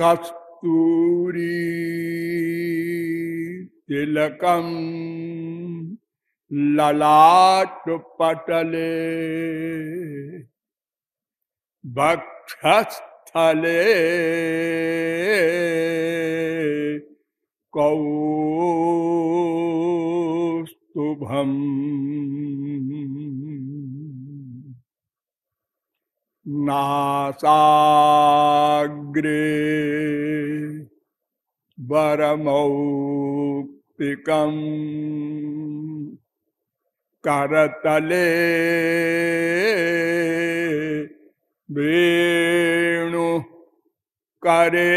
कस्तूरी तिलकम ललाट पटले भक्षस्थले कौस्तुभम नासाग्रे वरमौक्तिकम् करतले वेणु करे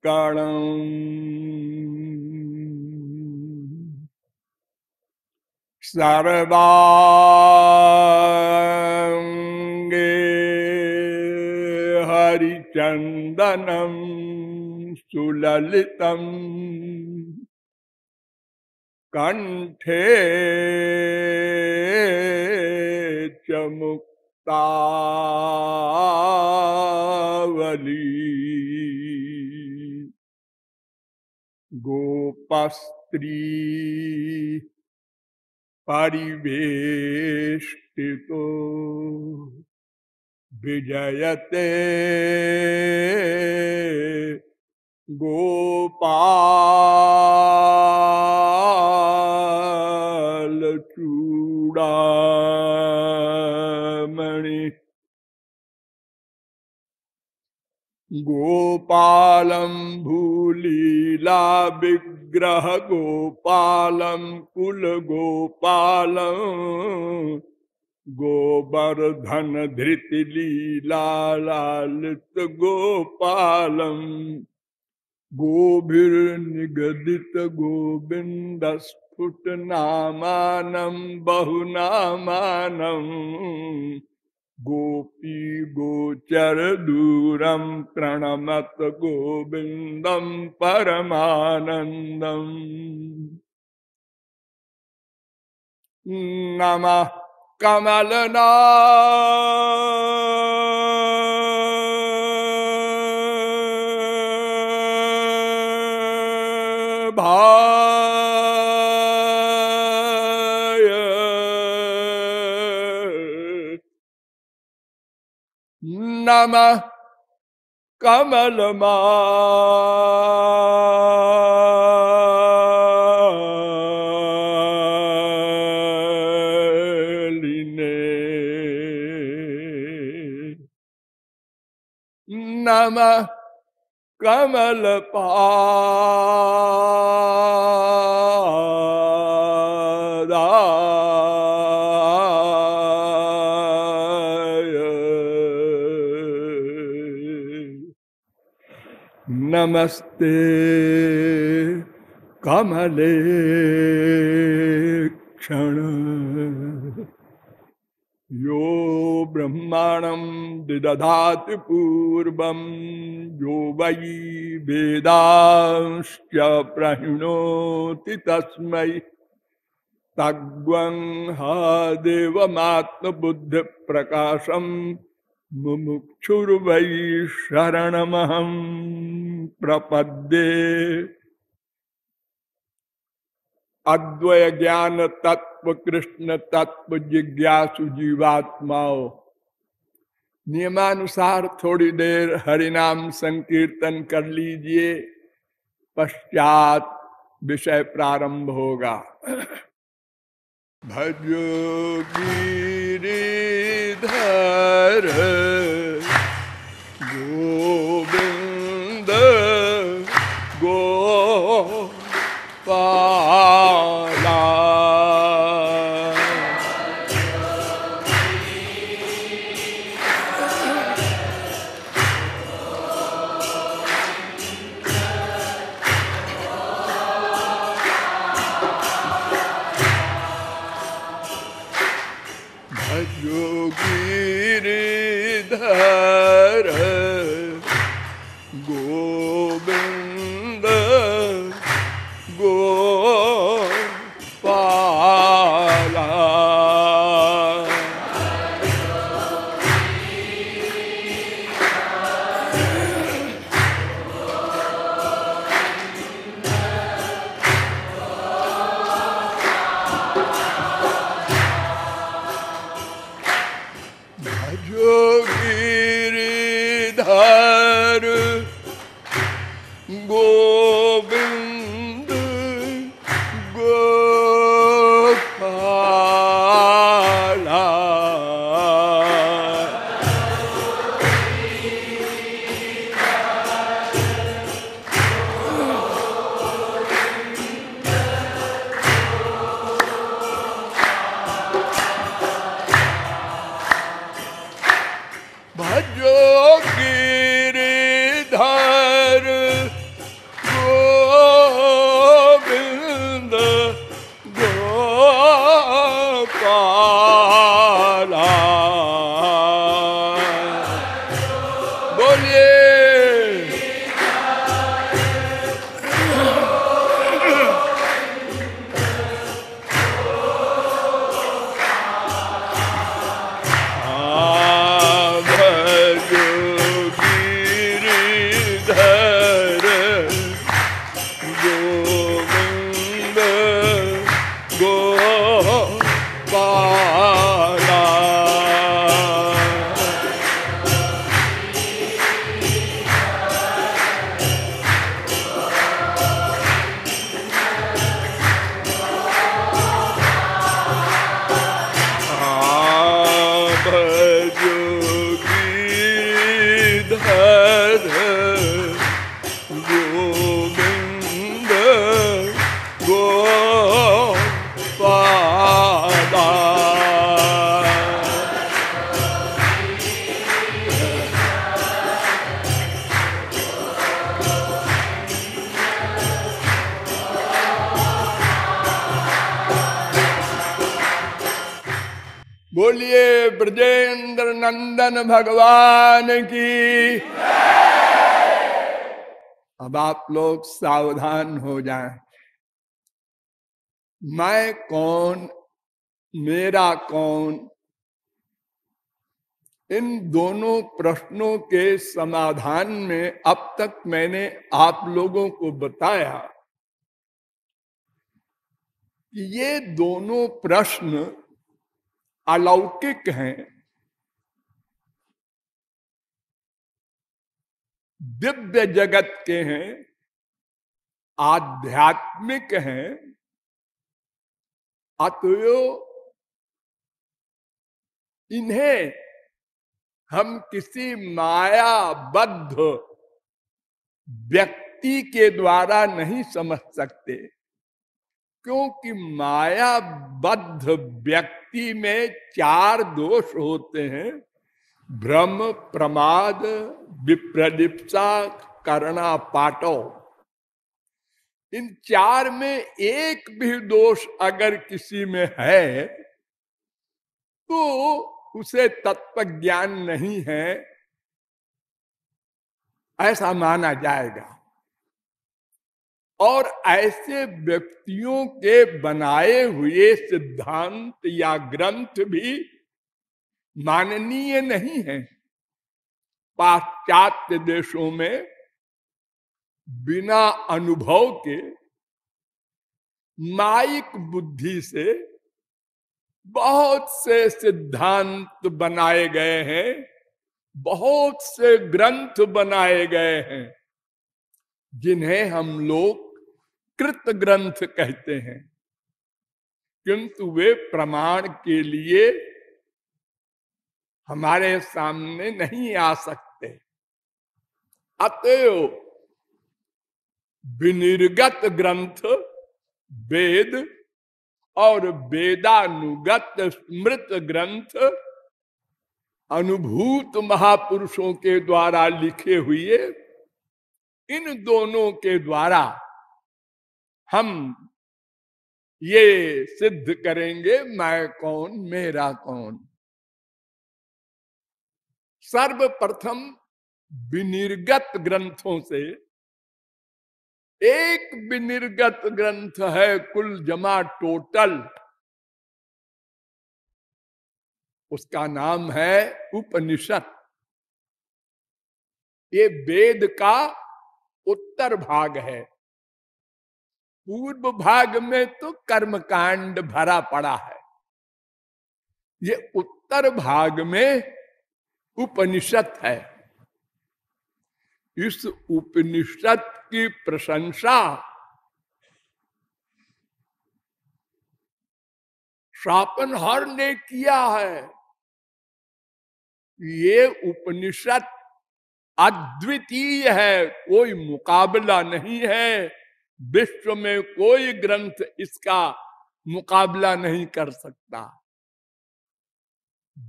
कंकणम् सर्वाङ्गे हरिचन्दनं सुललितम्। कण्ठे च मुक्तावली गोपस्त्री परिवेष्टितो। विजयते गोपाल चूड़ामणि गोपालं भूलीला विग्रह गोपालं कुलगोपालं गोवर्धन धृति लीला लालित गोपालम् गोभिर्निगदित गोविन्द स्फुट नामानं बहुनामानं गोपी गोचर दूरं प्रणमत गोविन्दं परमानन्दम्। नमः कमलना भाय नमः कमलमालिने नमः कमलपादाय नमस्ते। कमले क्षण। यो ब्रह्माणं दिदधाति पूर्वं, यो वै वेदांश्च प्रहिणोति तस्मै। तग्वं हा देवमात्मबुद्धिप्रकाशं मुमुक्षुर्वै प्रपद्ये। अद्वय ज्ञान तत्व कृष्ण तत्व जिज्ञासु जीवात्माओं। नियमानुसार थोड़ी देर हरिनाम संकीर्तन कर लीजिए, पश्चात विषय प्रारंभ होगा। भजो गिरिधर गोविंद भगवान की। अब आप लोग सावधान हो जाएँ। मैं कौन, मेरा कौन, इन दोनों प्रश्नों के समाधान में अब तक मैंने आप लोगों को बताया कि ये दोनों प्रश्न अलौकिक हैं। दिव्य जगत के हैं, आध्यात्मिक हैं अतएव इन्हें हम किसी मायाबद्ध व्यक्ति के द्वारा नहीं समझ सकते, क्योंकि मायाबद्ध व्यक्ति में चार दोष होते हैं। भ्रम प्रमाद विप्रलिप्सा करना पाटो। इन चार में एक भी दोष अगर किसी में है तो उसे तत्व ज्ञान नहीं है। ऐसा माना जाएगा। और ऐसे व्यक्तियों के बनाए हुए सिद्धांत या ग्रंथ भी माननीय नहीं है। पाश्चात्य देशों में बिना अनुभव के माइक बुद्धि से बहुत से सिद्धांत बनाए गए हैं, बहुत से ग्रंथ बनाए गए हैं, जिन्हें हम लोग कृत ग्रंथ कहते हैं। किंतु वे प्रमाण के लिए हमारे सामने नहीं आ सकते। अतएव विनिर्गत ग्रंथ, वेद और वेदानुगत स्मृत ग्रंथ अनुभूत महापुरुषों के द्वारा लिखे हुए, इन दोनों के द्वारा हम ये सिद्ध करेंगे, मैं कौन, मेरा कौन। सर्वप्रथम विनिर्गत ग्रंथों से। एक विनिर्गत ग्रंथ है कुल जमा टोटल। उसका नाम है उपनिषद। ये वेद का उत्तर भाग है। पूर्व भाग में तो कर्मकांड भरा पड़ा है। ये उत्तर भाग में उपनिषद है। इस उपनिषद की प्रशंसा शापनहर ने किया है। ये उपनिषद अद्वितीय है, कोई मुकाबला नहीं है। विश्व में कोई ग्रंथ इसका मुकाबला नहीं कर सकता।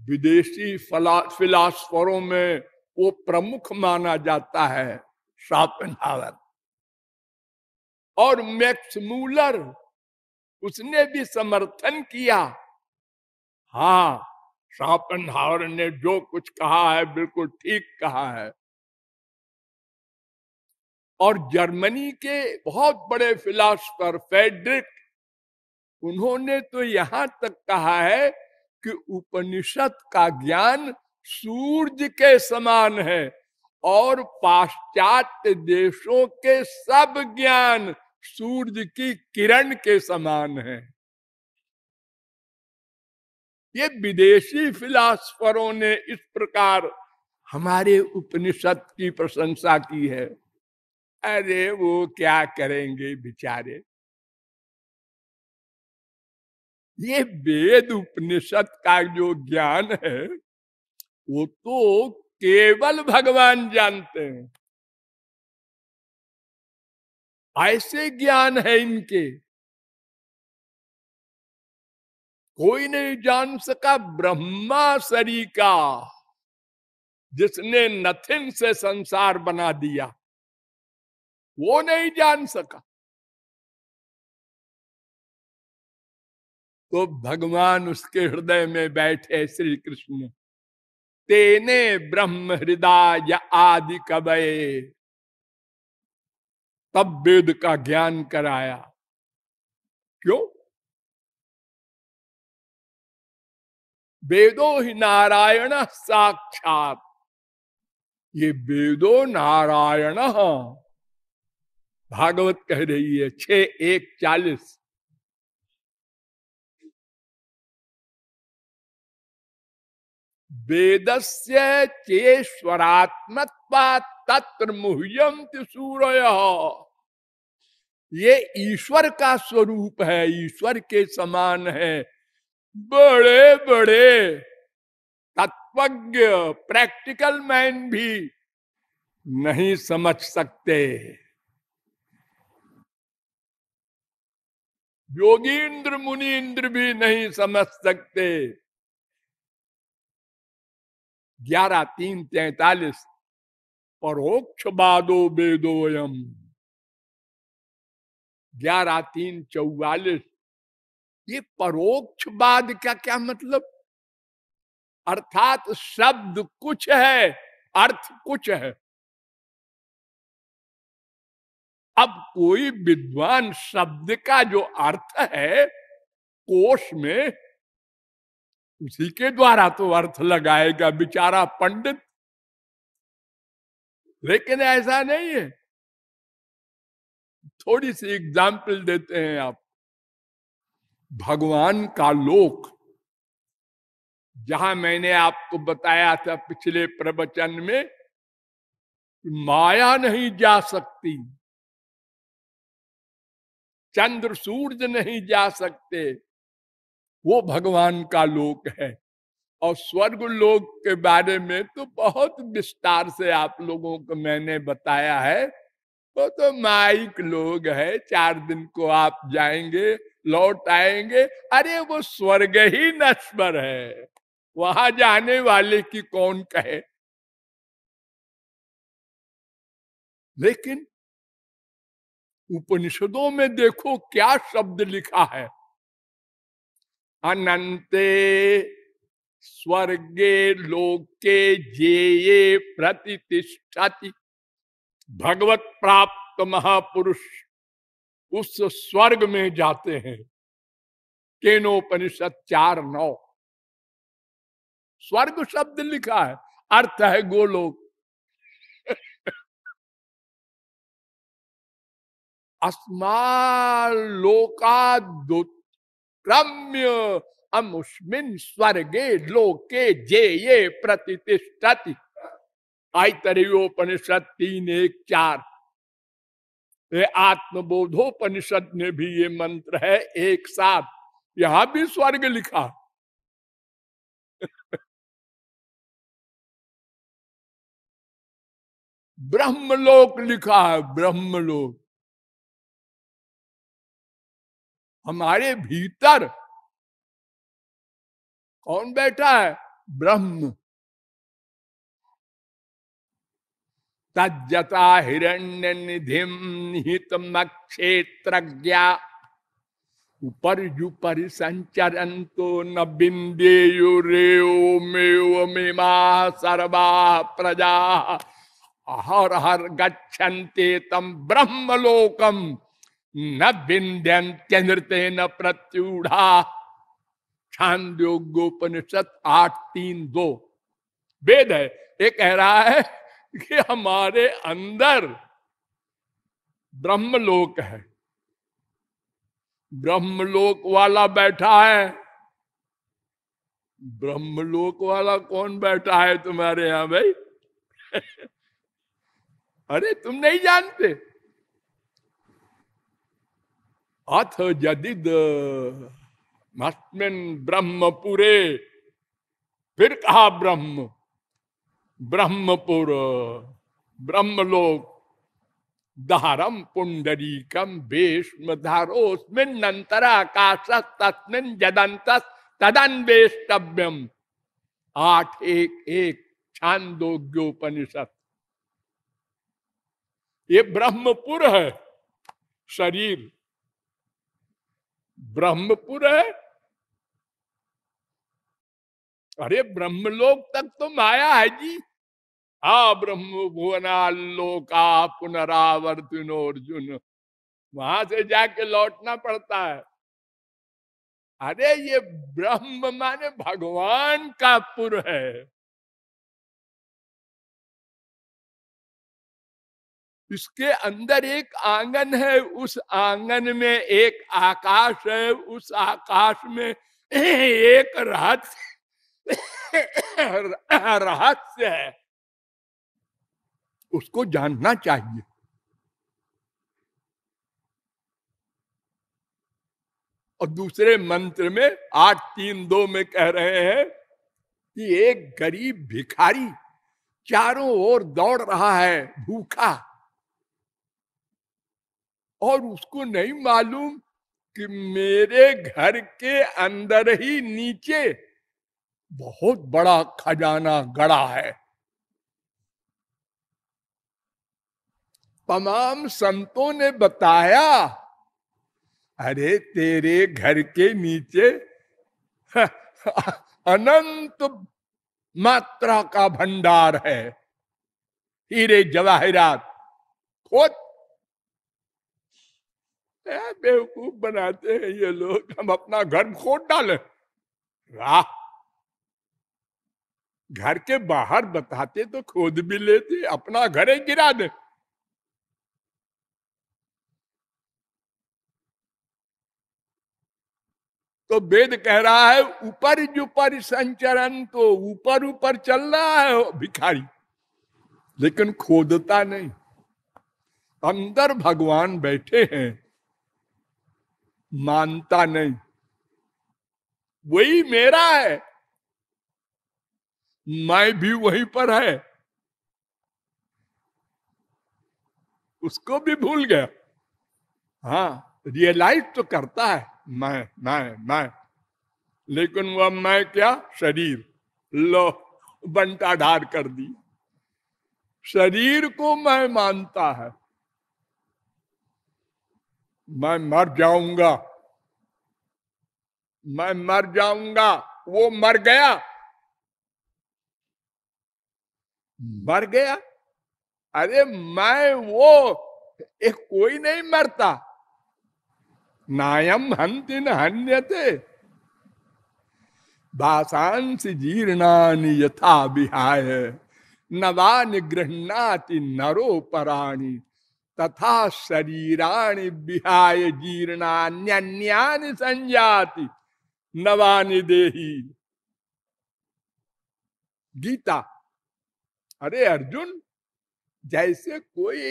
विदेशी फिलासफरों में वो प्रमुख माना जाता है शापनहावर और मैक्स मूलर, उसने भी समर्थन किया। हाँ शापनहावर ने जो कुछ कहा है, बिल्कुल ठीक कहा है। और जर्मनी के बहुत बड़े फिलासफर, फेडरिक, उन्होंने तो यहाँ तक कहा है कि उपनिषद का ज्ञान सूर्य के समान है और पाश्चात्य देशों के सब ज्ञान सूर्य की किरण के समान है। ये विदेशी फिलासफरों ने इस प्रकार हमारे उपनिषद की प्रशंसा की है। अरे वो क्या करेंगे बेचारे? ये वेद उपनिषद का जो ज्ञान है, वो तो केवल भगवान जानते हैं। ऐसे ज्ञान है इनके। कोई नहीं जान सका ब्रह्मा सरी का, जिसने नथिन से संसार बना दिया। वो नहीं जान सका। तो भगवान उसके हृदय में बैठे श्री कृष्ण तेने ब्रह्म हृदय आदि कबे तब वेद का ज्ञान कराया। क्यों? वेदो ही नारायण साक्षात। ये वेदो नारायण। भागवत कह रही है, छ एक चालीस। वेदस्य चेश्वरात्मत्वा तत्र मुह्यम सूर्य। ये ईश्वर का स्वरूप है, ईश्वर के समान है। बड़े बड़े तत्वज्ञ, प्रैक्टिकल मैन भी नहीं समझ सकते। योगींद्र मुनीन्द्र भी नहीं समझ सकते। ग्यारह तीन तैतालीस परोक्ष बादो वेदोयम ग्यारह तीन चौवालीस ये परोक्ष बाद का क्या मतलब? अर्थात शब्द कुछ है, अर्थ कुछ है। अब कोई विद्वान शब्द का जो अर्थ है, कोष में उसी के द्वारा तो अर्थ लगाएगा बेचारा पंडित। लेकिन ऐसा नहीं है। थोड़ी सी एग्ज़ाम्पल देते हैं आप। भगवान का लोक, जहाँ मैंने आपको बताया था पिछले प्रवचन में, माया नहीं जा सकती। चंद्र सूर्य नहीं जा सकते। वो भगवान का लोक है। और स्वर्ग लोक के बारे में तो बहुत विस्तार से आप लोगों को मैंने बताया है। वो तो माइक लोग है, चार दिन को आप जाएँगे, लौट आएँगे। अरे वो स्वर्ग ही नश्वर है। वहाँ जाने वाले की कौन कहे? लेकिन उपनिषदों में देखो क्या शब्द लिखा है। अनंते स्वर्गे लोके जे प्रतिष्ठति। भगवत प्राप्त महापुरुष उस स्वर्ग में जाते हैं। केनोपनिषद चार नौ। स्वर्ग शब्द लिखा है, अर्थ है गोलोक। अस्मालोकादुक्रम्य अमुस्मिन स्वर्गे लोके जे ये प्रतिष्ठति आयतरियोपनिषद तीन एक चार। आत्मबोधोपनिषद में भी ये मंत्र है एक साथ। यहाँ भी स्वर्ग लिखा। ब्रह्मलोक लिखा है, ब्रह्मलोक। हमारे भीतर कौन बैठा है? ब्रह्म। तजता हिरण्य निधि निहित क्षेत्र उपर संचरन तो न बिंदेयुरेवमेवमिमा सर्वा प्रजा। हर हर गच्छन्ते तम ब्रह्मलोकम। न बिंद्यंत्यनृते न प्रत्युढ़ा। छांदोग्योपनिषद आठ तीन दो। वेद है ये कह रहा है कि हमारे अंदर ब्रह्मलोक है। ब्रह्मलोक वाला बैठा है। ब्रह्मलोक वाला कौन बैठा है तुम्हारे यहाँ भाई? अरे तुम नहीं जानते। अथ जदिद मस्मिन ब्रह्मपुरे। फिर कहा ब्रह्म? ब्रह्मपुर, ब्रह्मलोक धारम पुंडरीकम भीष्म धारोस्मिन्नंतर आकाश तस्मिन जदंत तदन्वेष्टव्यम। आठ एक एक छांदोग्योपनिषद ये ब्रह्मपुर है, शरीर। ब्रह्मपुर है। अरे, ब्रह्मलोक तक तो माया है जी। हा ब्रह्म भुवनालोका पुनरावर्तन अर्जुन वहाँ से जाके लौटना पड़ता है। अरे, ये ब्रह्म माने भगवान का पुर है। इसके अंदर एक आँगन है, उस आँगन में एक आकाश है, उस आकाश में एक रहस्य रहस्य है। उसको जानना चाहिए। और दूसरे मंत्र में आठ तीन दो में कह रहे हैं कि एक गरीब भिखारी चारों ओर दौड़ रहा है, भूखा। और उसको नहीं मालूम कि मेरे घर के अंदर ही नीचे बहुत बड़ा खजाना गड़ा है। तमाम संतों ने बताया, अरे तेरे घर के नीचे अनंत मात्रा का भंडार है। हीरे जवाहरात खोद बेवकूफ़ बनाते हैं ये लोग, हम अपना घर खोद डाले। वाह! घर के बाहर बताते तो खोद भी लेते, अपना घर ही गिरा दे। तो वेद कह रहा है, ऊपर ऊपर संचरण तो ऊपर ऊपर चल रहा है भिखारी। लेकिन खोदता नहीं। अंदर भगवान बैठे हैं मानता नहीं। वही मेरा है। मैं भी वहीं पर है। उसको भी भूल गया। हाँ रियलाइज़ तो करता है। मैं मैं मैं। लेकिन वह मैं क्या? शरीर। लो बंटा ढार कर दी। शरीर को मैं मानता है। मैं मर जाऊँगा। मैं मर जाऊँगा। वो मर गया। मर गया? अरे मैं वो एक कोई नहीं मरता। नायम हंति न हन्यते। बासांस जीर्णानि यथा विहाय। नवानि गृहणाति नरो पराणी। तथा शरीराणि विहाय जीर्णान्यानि संजाति। नवानि देही। गीता। अरे अर्जुन, जैसे कोई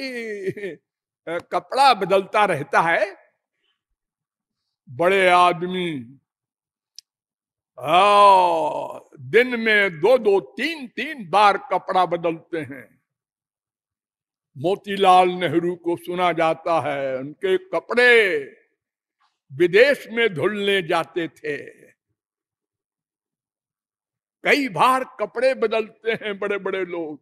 कपड़ा बदलता रहता है, बड़े आदमी दिन में दो दो तीन तीन बार कपड़ा बदलते हैं। मोतीलाल नेहरू को सुना जाता है, उनके कपड़े विदेश में धुलने जाते थे। कई बार कपड़े बदलते हैं बड़े बड़े लोग।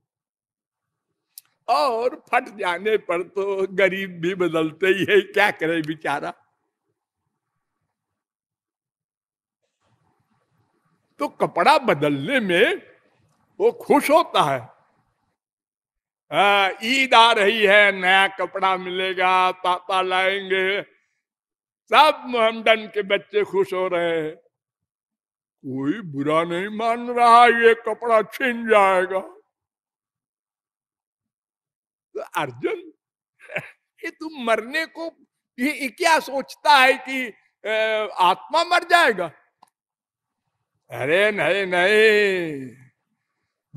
और फट जाने पर तो गरीब भी बदलते ही है, क्या करे बेचारा? तो कपड़ा बदलने में वो खुश होता है। ईद आ रही है, नया कपड़ा मिलेगा, पापा लाएँगे। सब मोहम्मदन के बच्चे खुश हो रहे हैं। कोई बुरा नहीं मान रहा, ये कपड़ा छीन जाएगा। तो अर्जुन ये तुम मरने को ये क्या सोचता है कि आत्मा मर जाएगा? अरे नहीं नहीं।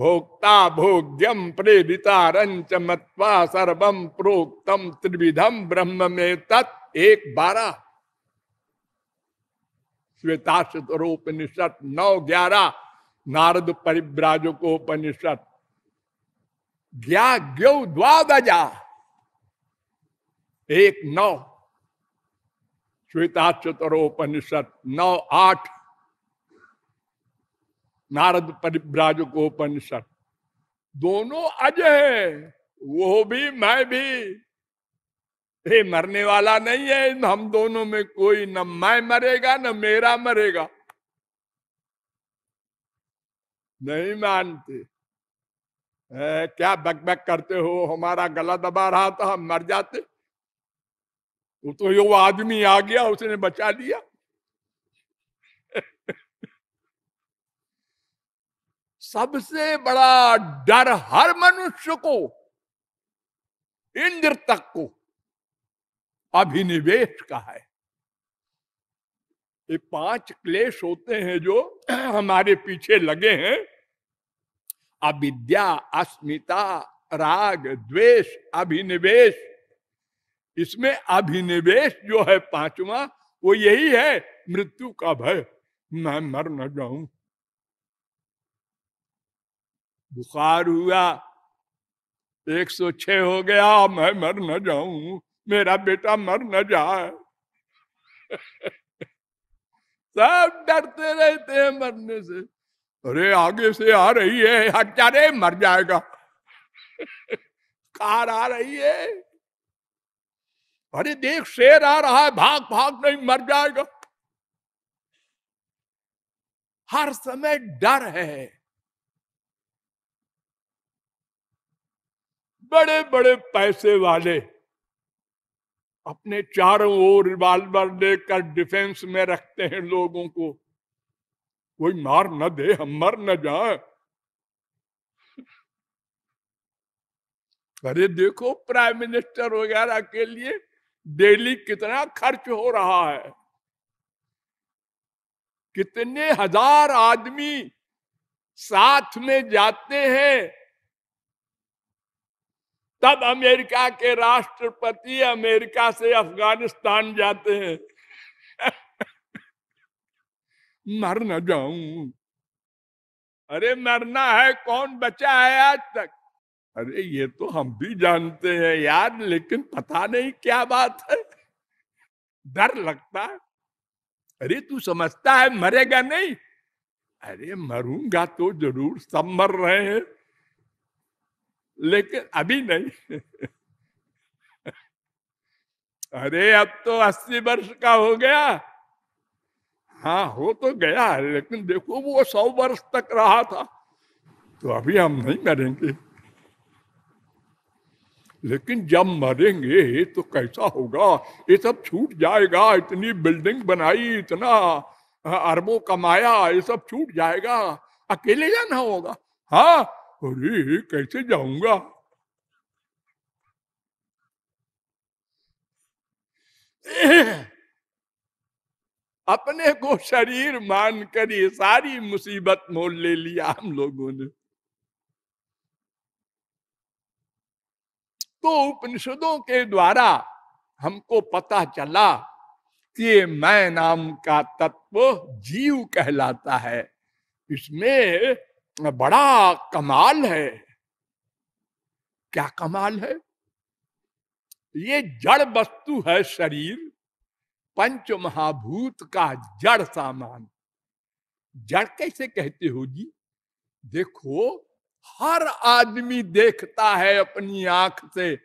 भोक्ता भोग्यम प्रेरिता रंच मत्वा सर्वम प्रोक्तम त्रिविधम ब्रह्म में तत् एक बारह श्वेताशतरोपनिषद नौ ग्यारह नारद परिव्राजकोपनिषद ज्ञा द्वादजा। एक नौ। श्वेताशतरोपनिषद नौ आठ। नारद परिव्राजकोपनिषद दोनों अज है, वो भी मैं भी। हे, मरने वाला नहीं है हम दोनों में कोई, न मैं मरेगा, न मेरा मरेगा। नहीं मानते। क्या बक बक करते हो? हमारा गला दबा रहा था, हम मर जाते। वो तो यो आदमी आ गया, उसने बचा लिया। सबसे बड़ा डर हर मनुष्य को, इंद्र तक को, अभिनिवेश का है। ये पाँच क्लेश होते हैं जो हमारे पीछे लगे हैं। अविद्या, अस्मिता, राग, द्वेष, अभिनिवेश। इसमें अभिनिवेश जो है पांचवा, वो यही है, मृत्यु का भय। मैं मर न जाऊँ। बुखार हुआ। 106 हो गया, मैं मर न जाऊँ, मेरा बेटा मर न जाए। सब डरते रहते हैं मरने से। अरे, आगे से आ रही है जा मर जाएगा। कार आ रही है। अरे, देख, शेर आ रहा है, भाग भाग, नहीं, मर जाएगा। हर समय डर है। बड़े बड़े पैसे वाले अपने चारों ओर रिवाल्वर लेकर डिफेंस में रखते हैं लोगों को। कोई मार न दे, हम मर न जाए। अरे देखो, प्राइम मिनिस्टर वगैरह के लिए डेली कितना खर्च हो रहा है। कितने हज़ार आदमी साथ में जाते हैं। तब अमेरिका के राष्ट्रपति अमेरिका से अफ़गानिस्तान जाते हैं। मर न जाऊँ। अरे मरना है, कौन बचा है आज तक? अरे ये तो हम भी जानते हैं यार, लेकिन पता नहीं क्या बात है। डर लगता है। अरे तू समझता है मरेगा नहीं? अरे मरूँगा तो ज़रूर, सब मर रहे हैं। लेकिन अभी नहीं। अरे, अब तो अस्सी वर्ष का हो गया। हाँ हो तो गया लेकिन देखो, वो सौ वर्ष तक रहा था। तो अभी हम नहीं मरेंगे। लेकिन जब मरेंगे तो कैसा होगा? ये सब छूट जाएगा, इतनी बिल्डिंग बनाई, इतना अरबों कमाया, ये सब छूट जाएगा। अकेले जाना होगा? हाँ अरे कैसे जाऊँगा? अपने को शरीर मानकर ये सारी मुसीबत मोल ले लिया हम लोगों ने। तो उपनिषदों के द्वारा हमको पता चला कि मैं नाम का तत्व जीव कहलाता है। इसमें बड़ा कमाल है। क्या कमाल है? ये जड़ वस्तु है शरीर पंच महाभूत का जड़ सामान। जड़ कैसे कहते हो जी? देखो, हर आदमी देखता है अपनी आँख से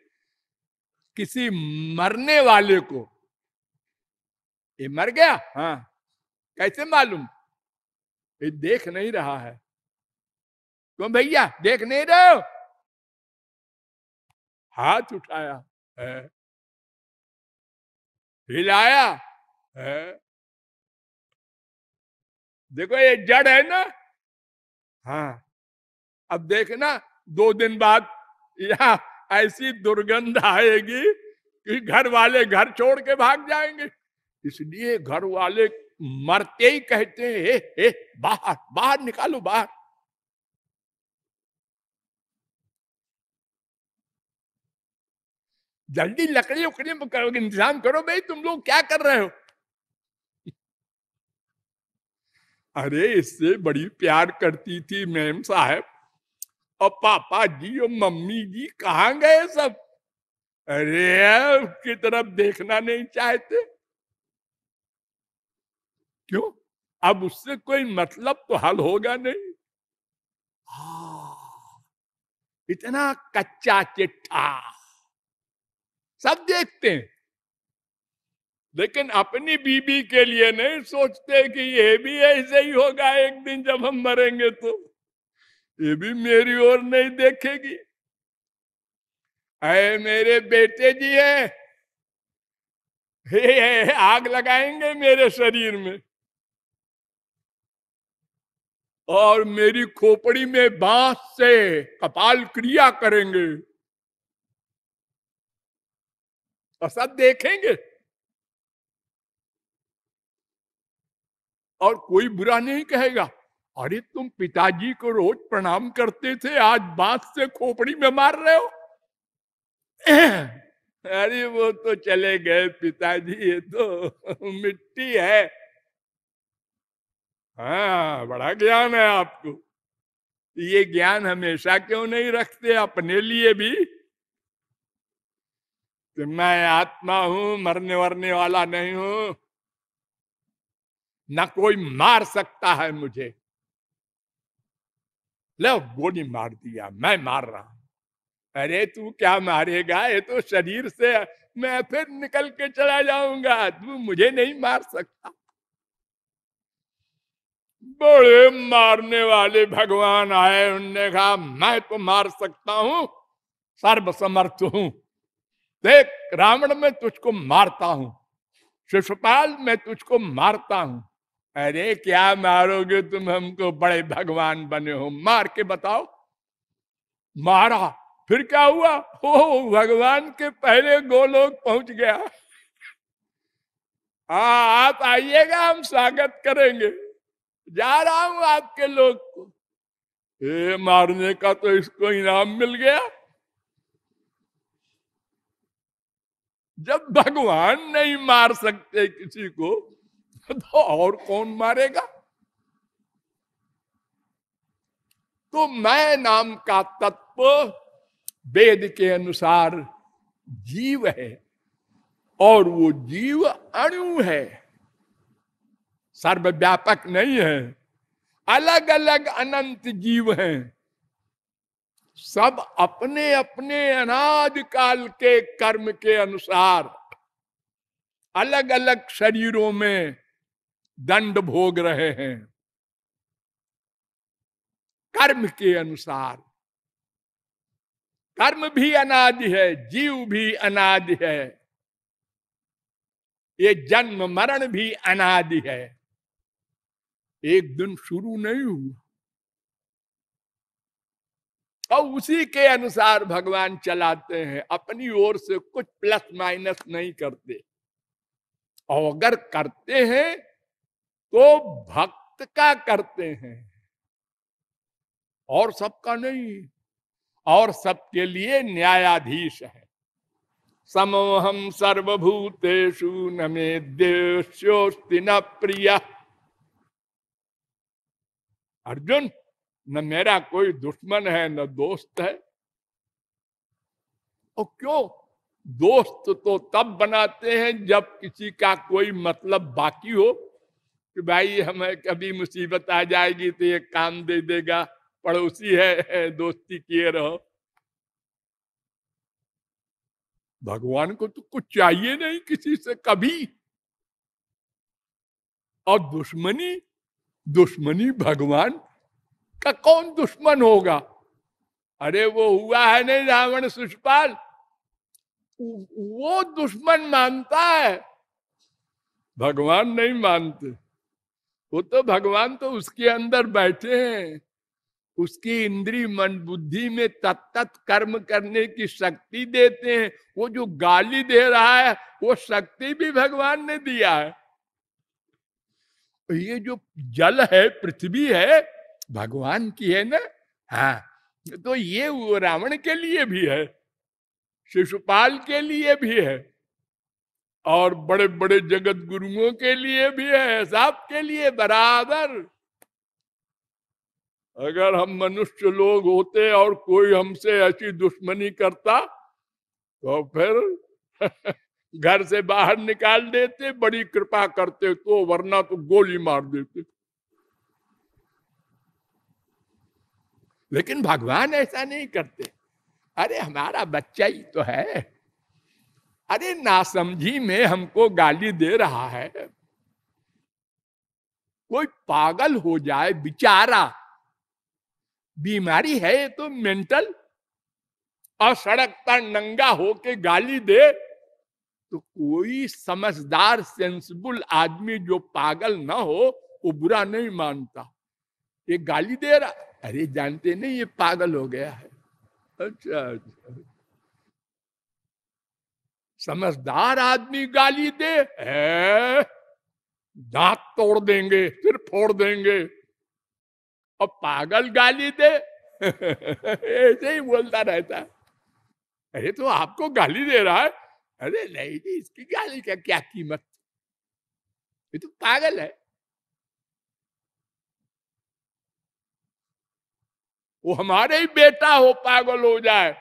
किसी मरने वाले को। ये मर गया? हाँ। कैसे मालूम? ये देख नहीं रहा है। तुम भैया देख नहीं रहे हो? हाथ उठाया है? हिलाया है? देखो ये जड़ है ना? हाँ। अब देखना दो दिन बाद यहाँ ऐसी दुर्गंध आएगी कि घर वाले घर छोड़ के भाग जाएँगे। इसलिए घर वाले मरते ही कहते हैं हे, हे, बाहर बाहर निकालो बाहर। जल्दी लकड़ी उकड़ी इंतज़ाम करो भाई तुम लोग क्या कर रहे हो? अरे इससे बड़ी प्यार करती थी मैम साहब। और पापा जी और मम्मी जी कहा गए सब? अरे की तरफ़ देखना नहीं चाहते। क्यों? अब उससे कोई मतलब तो हल होगा नहीं। हाँ, इतना कच्चा चिट्ठा। सब देखते हैं। लेकिन अपनी बीबी के लिए नहीं सोचते कि ये भी ऐसे ही होगा एक दिन जब हम मरेंगे तो। ये भी मेरी ओर नहीं देखेगी। अरे मेरे बेटे जी है। हे, हे, आग लगाएँगे मेरे शरीर में। और मेरी खोपड़ी में बाँस से कपाल क्रिया करेंगे। सब देखेंगे। और कोई बुरा नहीं कहेगा, अरे, तुम पिताजी को रोज प्रणाम करते थे, आज बाँस से खोपड़ी में मार रहे हो। अरे, वो तो चले गए पिताजी, ये तो मिट्टी है। हाँ बड़ा ज्ञान है आपको। ये ज्ञान हमेशा क्यों नहीं रखते? अपने लिए भी। कि मैं आत्मा हूँ, मरने वरने वाला नहीं हूँ। ना कोई मार सकता है मुझे। लो गोली मार दिया, मैं मार रहा अरे तू क्या मारेगा? ये तो शरीर से मैं फिर निकल के चला जाऊँगा। तू मुझे नहीं मार सकता। बड़े मारने वाले भगवान आए, उनने कहा, मैं तो मार सकता हूँ। सर्वसमर्थ हूँ। देख रावण में तुझको मारता हूँ शिशुपाल मैं तुझको मारता हूँ। अरे क्या मारोगे तुम? हमको बड़े भगवान बने हो। मार के बताओ। मारा फिर क्या हुआ? हो भगवान के पहले गोलोक पहुँच गया। हाँ आप आइएगा हम स्वागत करेंगे। जा रहा हूँ आपके लोग को। ए, मारने का तो इसको इनाम मिल गया। जब भगवान नहीं मार सकते किसी को तो और कौन मारेगा? तो मैं नाम का तत्व वेद के अनुसार जीव है, और वो जीव अणु है। सर्वव्यापक नहीं है अलग अलग अनंत जीव हैं। सब अपने अपने अनाज काल के कर्म के अनुसार अलग अलग शरीरों में दंड भोग रहे हैं। कर्म के अनुसार। कर्म भी अनादि है, जीव भी अनादि है। ये जन्म मरण भी अनादि है। एक दिन शुरू नहीं हुआ। और उसी के अनुसार भगवान चलाते हैं, अपनी ओर से कुछ प्लस माइनस नहीं करते। और अगर करते हैं तो भक्त का करते हैं। और सबका नहीं, और सबके लिए न्यायाधीश है। समोहम सर्वभूतेषु न मे देश्योस्ति न प्रिय। अर्जुन न मेरा कोई दुश्मन है, न दोस्त है। और क्यों? दोस्त तो तब बनाते हैं जब किसी का कोई मतलब बाकी हो कि भाई हमें कभी मुसीबत आ जाएगी तो ये काम दे देगा, पड़ोसी है, दोस्ती किए रहो। भगवान को तो कुछ चाहिए नहीं किसी से कभी। और दुश्मनी दुश्मनी भगवान का कौन दुश्मन होगा? अरे वो हुआ है नहीं रावण सुषपाल। वो दुश्मन मानता है। भगवान नहीं मानते। वो तो भगवान तो उसके अंदर बैठे हैं। उसकी इंद्री मन बुद्धि में तत्त कर्म करने की शक्ति देते हैं। वो जो गाली दे रहा है, वो शक्ति भी भगवान ने दिया है। ये जो जल है, पृथ्वी है भगवान की है ना? हाँ तो ये वो रावण के लिए भी है, शिशुपाल के लिए भी है, और बड़े बड़े जगत गुरुओं के लिए भी है, सबके लिए बराबर। अगर हम मनुष्य लोग होते और कोई हमसे ऐसी दुश्मनी करता तो फिर घर से बाहर निकाल देते, बड़ी कृपा करते तो वरना तो गोली मार देते। लेकिन भगवान ऐसा नहीं करते। अरे, हमारा बच्चा ही तो है। अरे, नासमझी में हमको गाली दे रहा है। कोई पागल हो जाए, बिचारा। बीमारी है तो मेंटल। और सड़क पर नंगा होके गाली दे तो कोई समझदार, सेंसिबल आदमी जो पागल ना हो, वो बुरा नहीं मानता। ये गाली दे रहा। अरे जानते नहीं, ये पागल हो गया है। अच्छा अच्छा। समझदार आदमी गाली दे दांत तोड़ देंगे, फिर फोड़ देंगे। और पागल गाली दे। ऐसे ही बोलता रहता। है अरे तो आपको गाली दे रहा है? अरे नहीं जी इसकी गाली का क्या कीमत? ये तो पागल है। वो हमारे ही बेटा हो, पागल हो जाए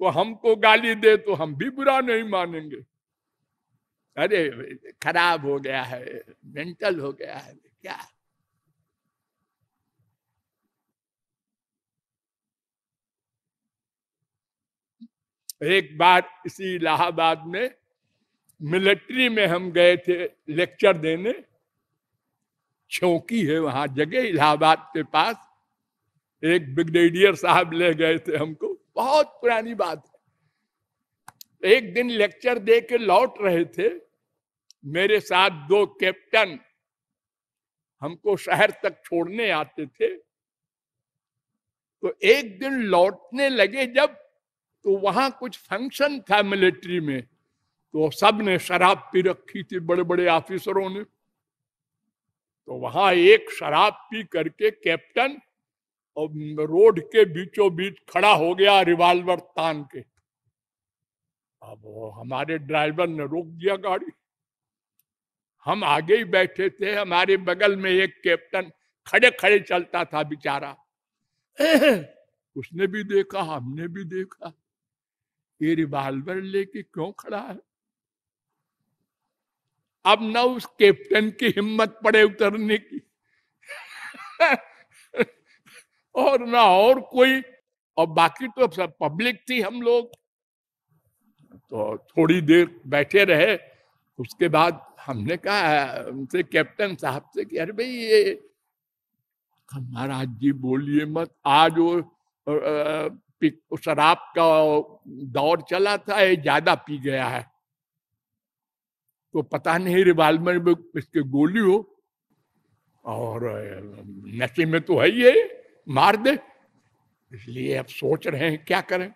तो हमको गाली दे तो हम भी बुरा नहीं मानेंगे। अरे, खराब हो गया है, मेंटल हो गया है, क्या? एक बार इसी इलाहाबाद में मिलिट्री में हम गए थे लेक्चर देने, चौकी है वहाँ, जगह इलाहाबाद के पास। एक ब्रिगेडियर साहब ले गए थे हमको। बहुत पुरानी बात है। एक दिन लेक्चर दे के लौट रहे थे। मेरे साथ दो कैप्टन हमको शहर तक छोड़ने आते थे। तो एक दिन लौटने लगे जब तो वहाँ कुछ फ़ंक्शन था मिलिट्री में। तो सबने शराब पी रखी थी बड़े बड़े ऑफिसरों ने। तो वहाँ एक शराब पी करके कैप्टन रोड के बीचों बीच खड़ा हो गया रिवाल्वर तान के। अब हमारे ड्राइवर ने रोक दिया गाड़ी। हम आगे ही बैठे थे, हमारे बगल में एक कैप्टन खड़े खड़े चलता था बेचारा। उसने भी देखा, हमने भी देखा। ये रिवाल्वर लेके क्यों खड़ा है? अब न उस कैप्टन की हिम्मत पड़े उतरने की। और ना और कोई। और बाकी तो सब पब्लिक थी हम लोग। तो थोड़ी देर बैठे रहे। उसके बाद हमने कहा, उनसे कैप्टन साहब से कि, अरे भाई ये महाराज जी बोलिए मत। आज वो शराब का दौर चला था, ये ज़्यादा पी गया है। तो पता नहीं रिवाल्वर में इसके गोली हो। और नशे में तो है है। मार दे। इसलिए अब सोच रहे हैं, क्या करें?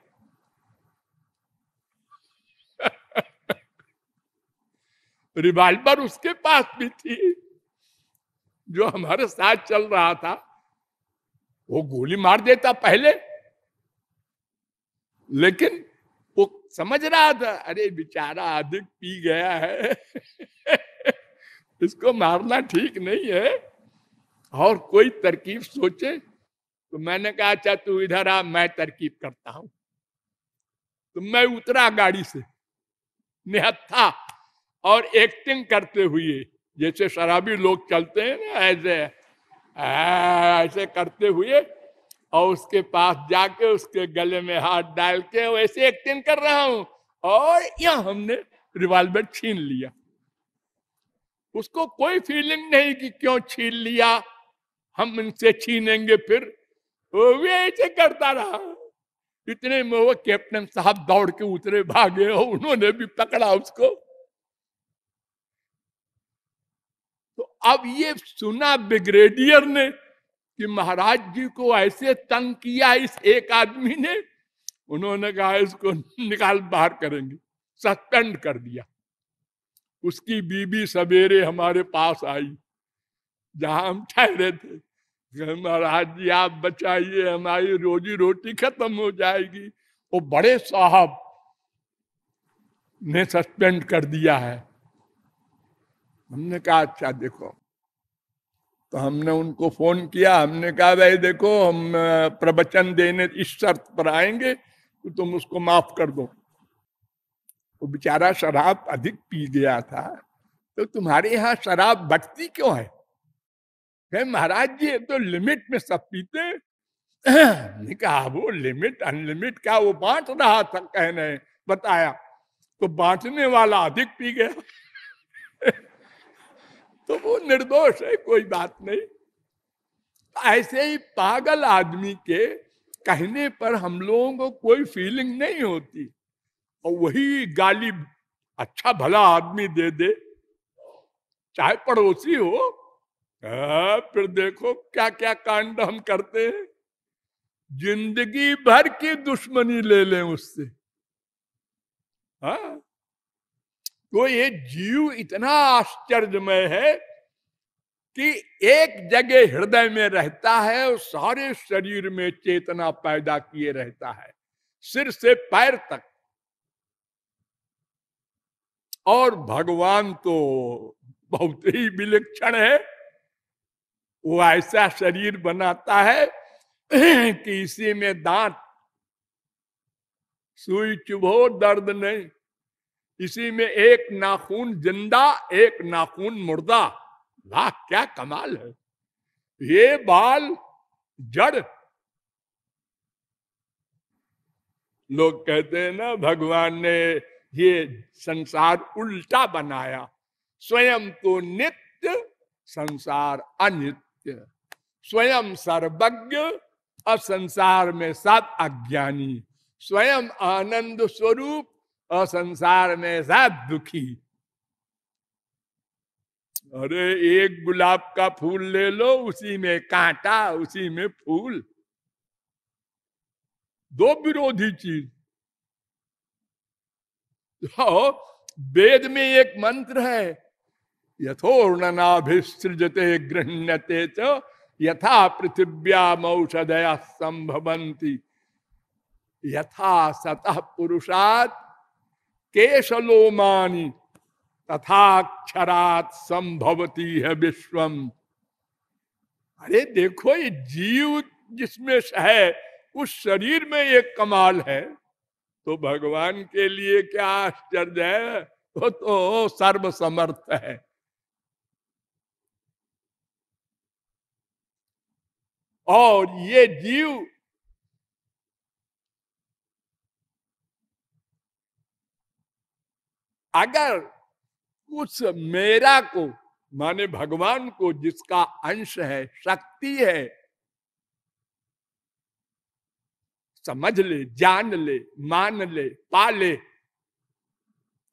रिवाल्वर उसके पास भी थी, जो हमारे साथ चल रहा था। वो गोली मार देता पहले, लेकिन वो समझ रहा था, अरे, बेचारा अधिक पी गया है, इसको मारना ठीक नहीं है। और कोई तरकीब सोचे तो मैंने कहा अच्छा तू इधर आ, मैं तरकीब करता हूँ। तो मैं उतरा गाड़ी से। निहत्था और एक्टिंग करते हुए, जैसे शराबी लोग चलते हैं ना, ऐसे ऐसे करते हुए, और उसके पास जाके उसके गले में हाथ डाल के वैसे एक्टिंग कर रहा हूँ, और यह हमने रिवॉल्वर छीन लिया। उसको कोई फीलिंग नहीं कि क्यों छीन लिया, हम इनसे छीनेंगे फिर। वो भी ऐसे करता रहा। इतने में वो कैप्टन साहब दौड़ के उतरे, भागे और उन्होंने भी पकड़ा उसको। तो अब ये सुना ब्रिगेडियर ने कि महाराज जी को ऐसे तंग किया इस एक आदमी ने, उन्होंने कहा, इसको निकाल, बाहर करेंगे। सस्पेंड कर दिया। उसकी बीबी सवेरे हमारे पास आई, जहाँ हम ठहरे थे। महाराज जी, आप बचाइए, हमारी रोजी रोटी खत्म हो जाएगी। वो बड़े साहब ने सस्पेंड कर दिया है। हमने कहा अच्छा देखो। तो हमने उनको फ़ोन किया, हमने कहा, भाई, देखो, हम प्रवचन देने इस शर्त पर आएँगे तो तुम उसको माफ़ कर दो। वो बेचारा शराब अधिक पी गया था। तो तुम्हारे यहाँ शराब बटती क्यों है? कहे महाराज जी तो लिमिट में सब पीते कहा वो लिमिट अनलिमिट क्या वो बांट रहा था? कहने, बताया तो बांटने वाला अधिक पी गया। तो वो निर्दोष है, कोई बात नहीं। ऐसे ही पागल आदमी के कहने पर हम लोगों को कोई फीलिंग नहीं होती। और वही गाली अच्छा भला आदमी दे दे, चाहे पड़ोसी हो आ, फिर देखो क्या क्या कांड हम करते हैं। ज़िंदगी भर की दुश्मनी ले लें उससे। हाँ। तो ये जीव इतना आश्चर्यमय है कि एक जगह हृदय में रहता है और सारे शरीर में चेतना पैदा किए रहता है सिर से पैर तक। और भगवान तो बहुत ही विलक्षण है। वो ऐसा शरीर बनाता है कि इसी में दांत सुई चुभो, दर्द नहीं। इसी में एक नाखून ज़िंदा, एक नाखून मुर्दा। वाह, क्या कमाल है। ये बाल जड़। लोग कहते हैं ना, भगवान ने ये संसार उल्टा बनाया। स्वयं तो नित्य संसार अनित्य स्वयं सर्वज्ञ और संसार में सात अज्ञानी। स्वयं आनंद स्वरूप और संसार में सात दुखी। अरे, एक गुलाब का फूल ले लो, उसी में कांटा, उसी में फूल। दो विरोधी चीज़। तो वेद में एक मंत्र है यथोर्णनाभिसृजते गृह्यते च यथा पृथिव्यामौषधया संभवंती यथा सतः पुरुषात केशलोमानी तथाक्षरात संभवती है विश्वम। अरे देखो, ये जीव जिसमें है, उस शरीर में एक कमाल है। तो भगवान के लिए क्या आश्चर्य है? वो तो सर्व समर्थ है। और ये जीव अगर उस मेरा को, माने भगवान को जिसका अंश है, शक्ति है, समझ ले, जान ले, मान ले पा ले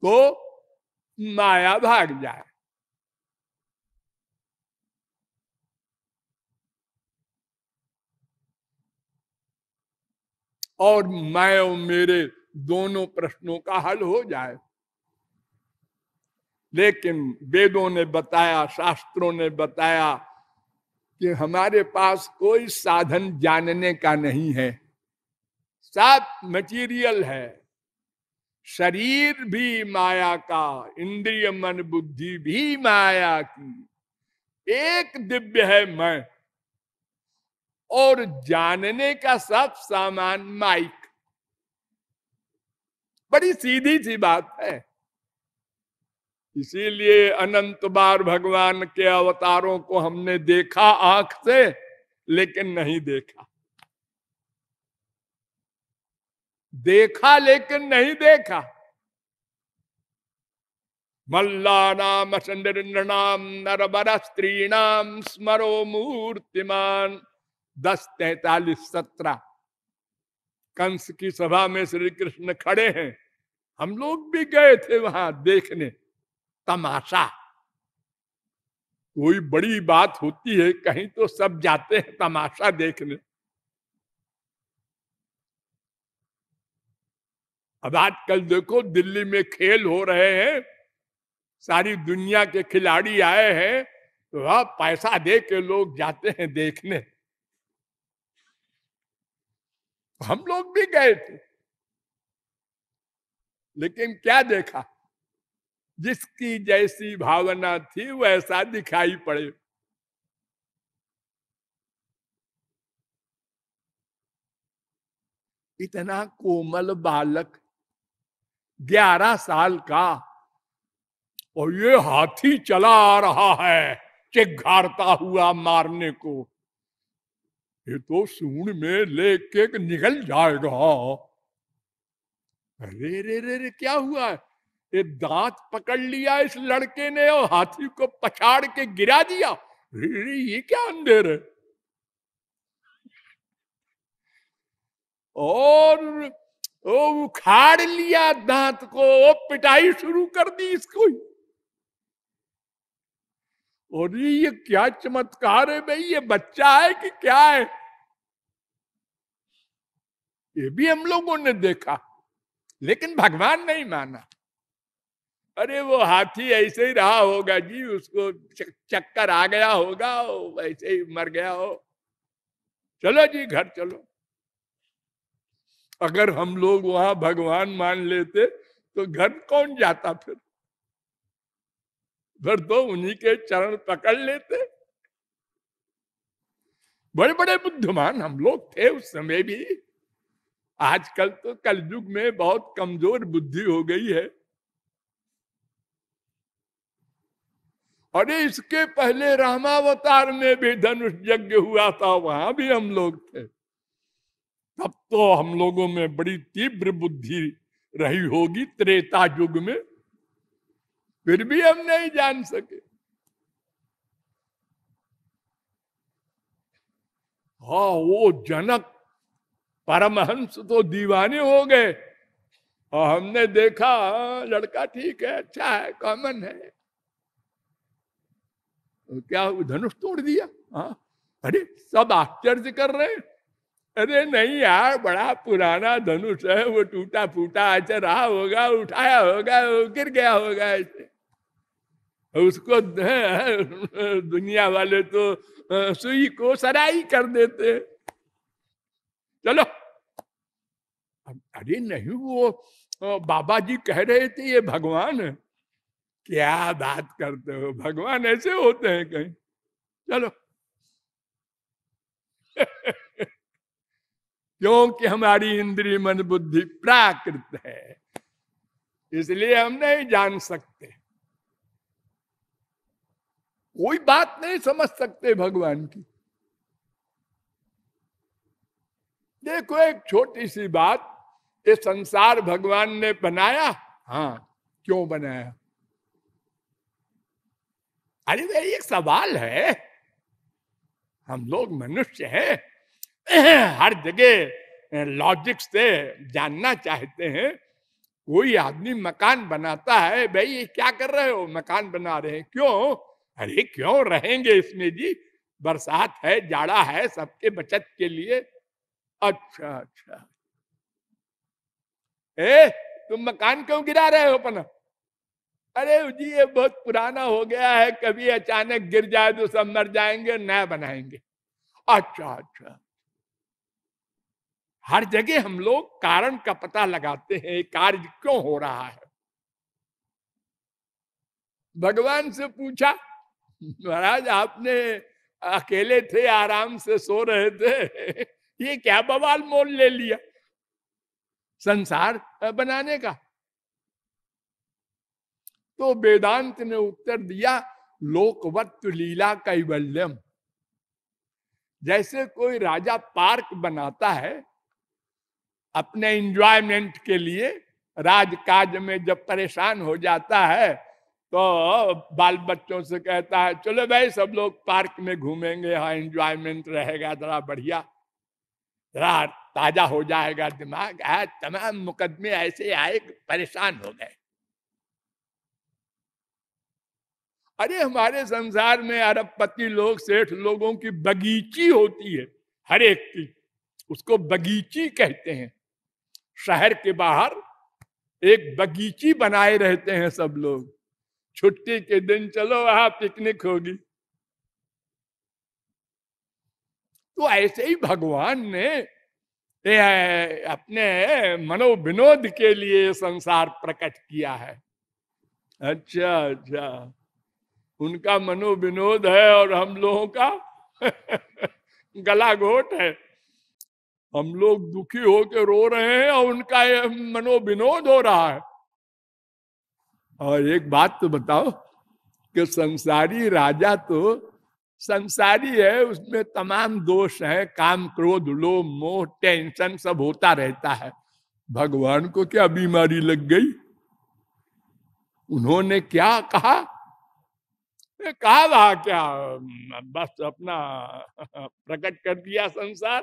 तो माया भाग जाए। और मैं और मेरे दोनों प्रश्नों का हल हो जाए। लेकिन वेदों ने बताया, शास्त्रों ने बताया कि हमारे पास कोई साधन जानने का नहीं है। सब मटीरियल है। शरीर भी माया का, इंद्रिय मन बुद्धि भी माया की। एक दिव्य है मैं और जानने का सब सामान, माइक। बड़ी सीधी सी बात है। इसीलिए अनंत बार भगवान के अवतारों को हमने देखा आँख से, लेकिन नहीं देखा। देखा लेकिन नहीं देखा। मल्लानाम नाम नरबर स्त्री नाम स्मरो मूर्तिमान। दस तैतालीस सत्रह। कंस की सभा में श्री कृष्ण खड़े हैं। हम लोग भी गए थे वहाँ देखने। तमाशा। कोई बड़ी बात होती है, कहीं तो सब जाते हैं तमाशा देखने। अब आजकल देखो, दिल्ली में खेल हो रहे हैं। सारी दुनिया के खिलाड़ी आए हैं। तो वह पैसा दे के लोग जाते हैं देखने। हम लोग भी गए थे। लेकिन क्या देखा? जिसकी जैसी भावना थी वैसा दिखाई पड़े। इतना कोमल बालक, ग्यारह साल का, और ये हाथी चला आ रहा है चिघारता हुआ मारने को। ये तो सूण में लेके निकल जाएगा। अरे, रे रे रे, क्या हुआ? ये दांत पकड़ लिया इस लड़के ने और हाथी को पछाड़ के गिरा दिया। रे ये क्या अंधेर है? और वो उखाड़ लिया दांत को पिटाई शुरू कर दी इसको और ये क्या चमत्कार है भाई, ये बच्चा है कि क्या है? ये भी हम लोगों ने देखा, लेकिन भगवान नहीं माना। अरे वो हाथी ऐसे ही रहा होगा जी, उसको चक्कर आ गया होगा ऐसे ही मर गया हो। चलो जी, घर चलो। अगर हम लोग वहाँ भगवान मान लेते तो घर कौन जाता फिर? फिर तो उन्हीं के चरण पकड़ लेते। बड़े बड़े बुद्धिमान हम लोग थे उस समय भी। आजकल तो कलयुग में बहुत कमज़ोर बुद्धि हो गई है। अरे, इसके पहले रामावतार में भी धनुष यज्ञ हुआ था, वहाँ भी हम लोग थे। तब तो हम लोगों में बड़ी तीव्र बुद्धि रही होगी त्रेता युग में। फिर भी हम नहीं जान सके। हा, वो जनक परमहंस तो दीवाने हो गए। और हमने देखा लड़का ठीक है अच्छा है कॉमन है। तो क्या धनुष तोड़ दिया? हाँ अरे, सब आश्चर्य कर रहे अरे नहीं यार, बड़ा पुराना धनुष है, वो टूटा फूटा ऐसे रहा होगा, उठाया होगा गिर गया होगा ऐसे। उसको दुनिया वाले तो सुई को सराई कर देते। चलो। अरे नहीं, वो बाबा जी कह रहे थे, ये भगवान, क्या बात करते हो? भगवान ऐसे होते हैं कहीं। चलो। क्योंकि हमारी इंद्रिय मन बुद्धि प्राकृत है, इसलिए हम नहीं जान सकते। कोई बात नहीं समझ सकते भगवान की। देखो, एक छोटी सी बात, ये संसार भगवान ने बनाया। हाँ क्यों बनाया? अरे भाई एक सवाल है। हम लोग मनुष्य हैं। हर जगह लॉजिक से जानना चाहते हैं। कोई आदमी मकान बनाता है, भाई, ये क्या कर रहे हो? मकान बना रहे हैं। क्यों? अरे, क्यों रहेंगे इसमें जी? बरसात है, जाड़ा है, सबके बचत के लिए। अच्छा अच्छा। ए, तुम मकान क्यों गिरा रहे हो अपना अरे, जी, ये बहुत पुराना हो गया है। कभी अचानक गिर जाए तो सब मर जाएँगे नया बनाएँगे। अच्छा अच्छा। हर जगह हम लोग कारण का पता लगाते हैं कार्य क्यों हो रहा है? भगवान से पूछा, महाराज, आपने अकेले थे, आराम से सो रहे थे, ये क्या बवाल मोल ले लिया? संसार बनाने का। तो वेदांत ने उत्तर दिया लोकवत्व लीला कैवल्यम, जैसे कोई राजा पार्क बनाता है अपने इंजॉयमेंट के लिए राजकाज में जब परेशान हो जाता है तो बाल बच्चों से कहता है, चलो भाई, सब लोग पार्क में घूमेंगे हाँ एंजॉयमेंट रहेगा, जरा बढ़िया, जरा ताज़ा हो जाएगा दिमाग आज तमाम मुकदमे ऐसे आए, परेशान हो गए। अरे, हमारे संसार में अरबपति लोग, सेठ लोगों की बगीची होती है, हर एक की, उसको बगीची कहते हैं। शहर के बाहर एक बगीची बनाए रहते हैं सब लोग। छुट्टी के दिन चलो वहाँ पिकनिक होगी। तो ऐसे ही भगवान ने अपने मनोविनोद के लिए संसार प्रकट किया है। अच्छा अच्छा। उनका मनोविनोद है और हम लोगों का गला घोट है। हम लोग दुखी होकर रो रहे हैं और उनका मनोविनोद हो रहा है। और एक बात तो बताओ कि संसारी राजा तो संसारी है, उसमें तमाम दोष है, काम क्रोध, लोभ, मोह, टेंशन सब होता रहता है। भगवान को क्या बीमारी लग गई? उन्होंने क्या कहा? कहा क्या, बस अपना प्रकट कर दिया संसार।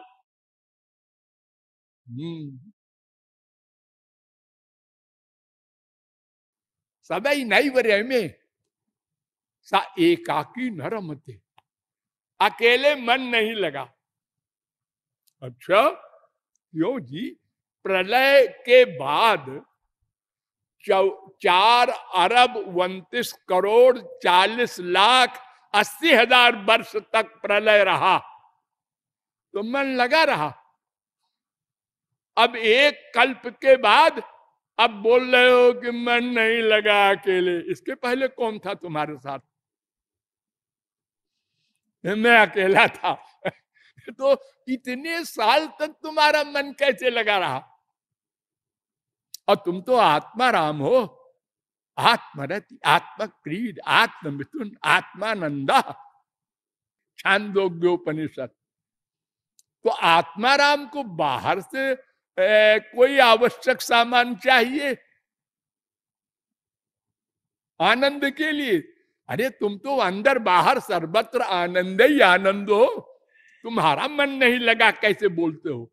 सदै में सा एकाकी न रमते अकेले मन नहीं लगा अच्छा क्यों जी प्रलय के बाद चार अरब उन्तीस करोड़ चालीस लाख अस्सी हज़ार वर्ष तक प्रलय रहा तो मन लगा रहा अब एक कल्प के बाद अब बोल रहे हो कि मन नहीं लगा अकेले। इसके पहले कौन था तुम्हारे साथ? मैं अकेला था। तो इतने साल तक तुम्हारा मन कैसे लगा रहा? और तुम तो आत्मा राम हो। आत्मरति, आत्मक्रीड, आत्ममिथुन, आत्मानंदा। छांदोग्योपनिषद। तो आत्माराम को बाहर से कोई आवश्यक सामान चाहिए? आनंद के लिए। अरे, तुम तो अंदर बाहर सर्वत्र आनंद ही आनंद हो। तुम्हारा मन नहीं लगा, कैसे बोलते हो?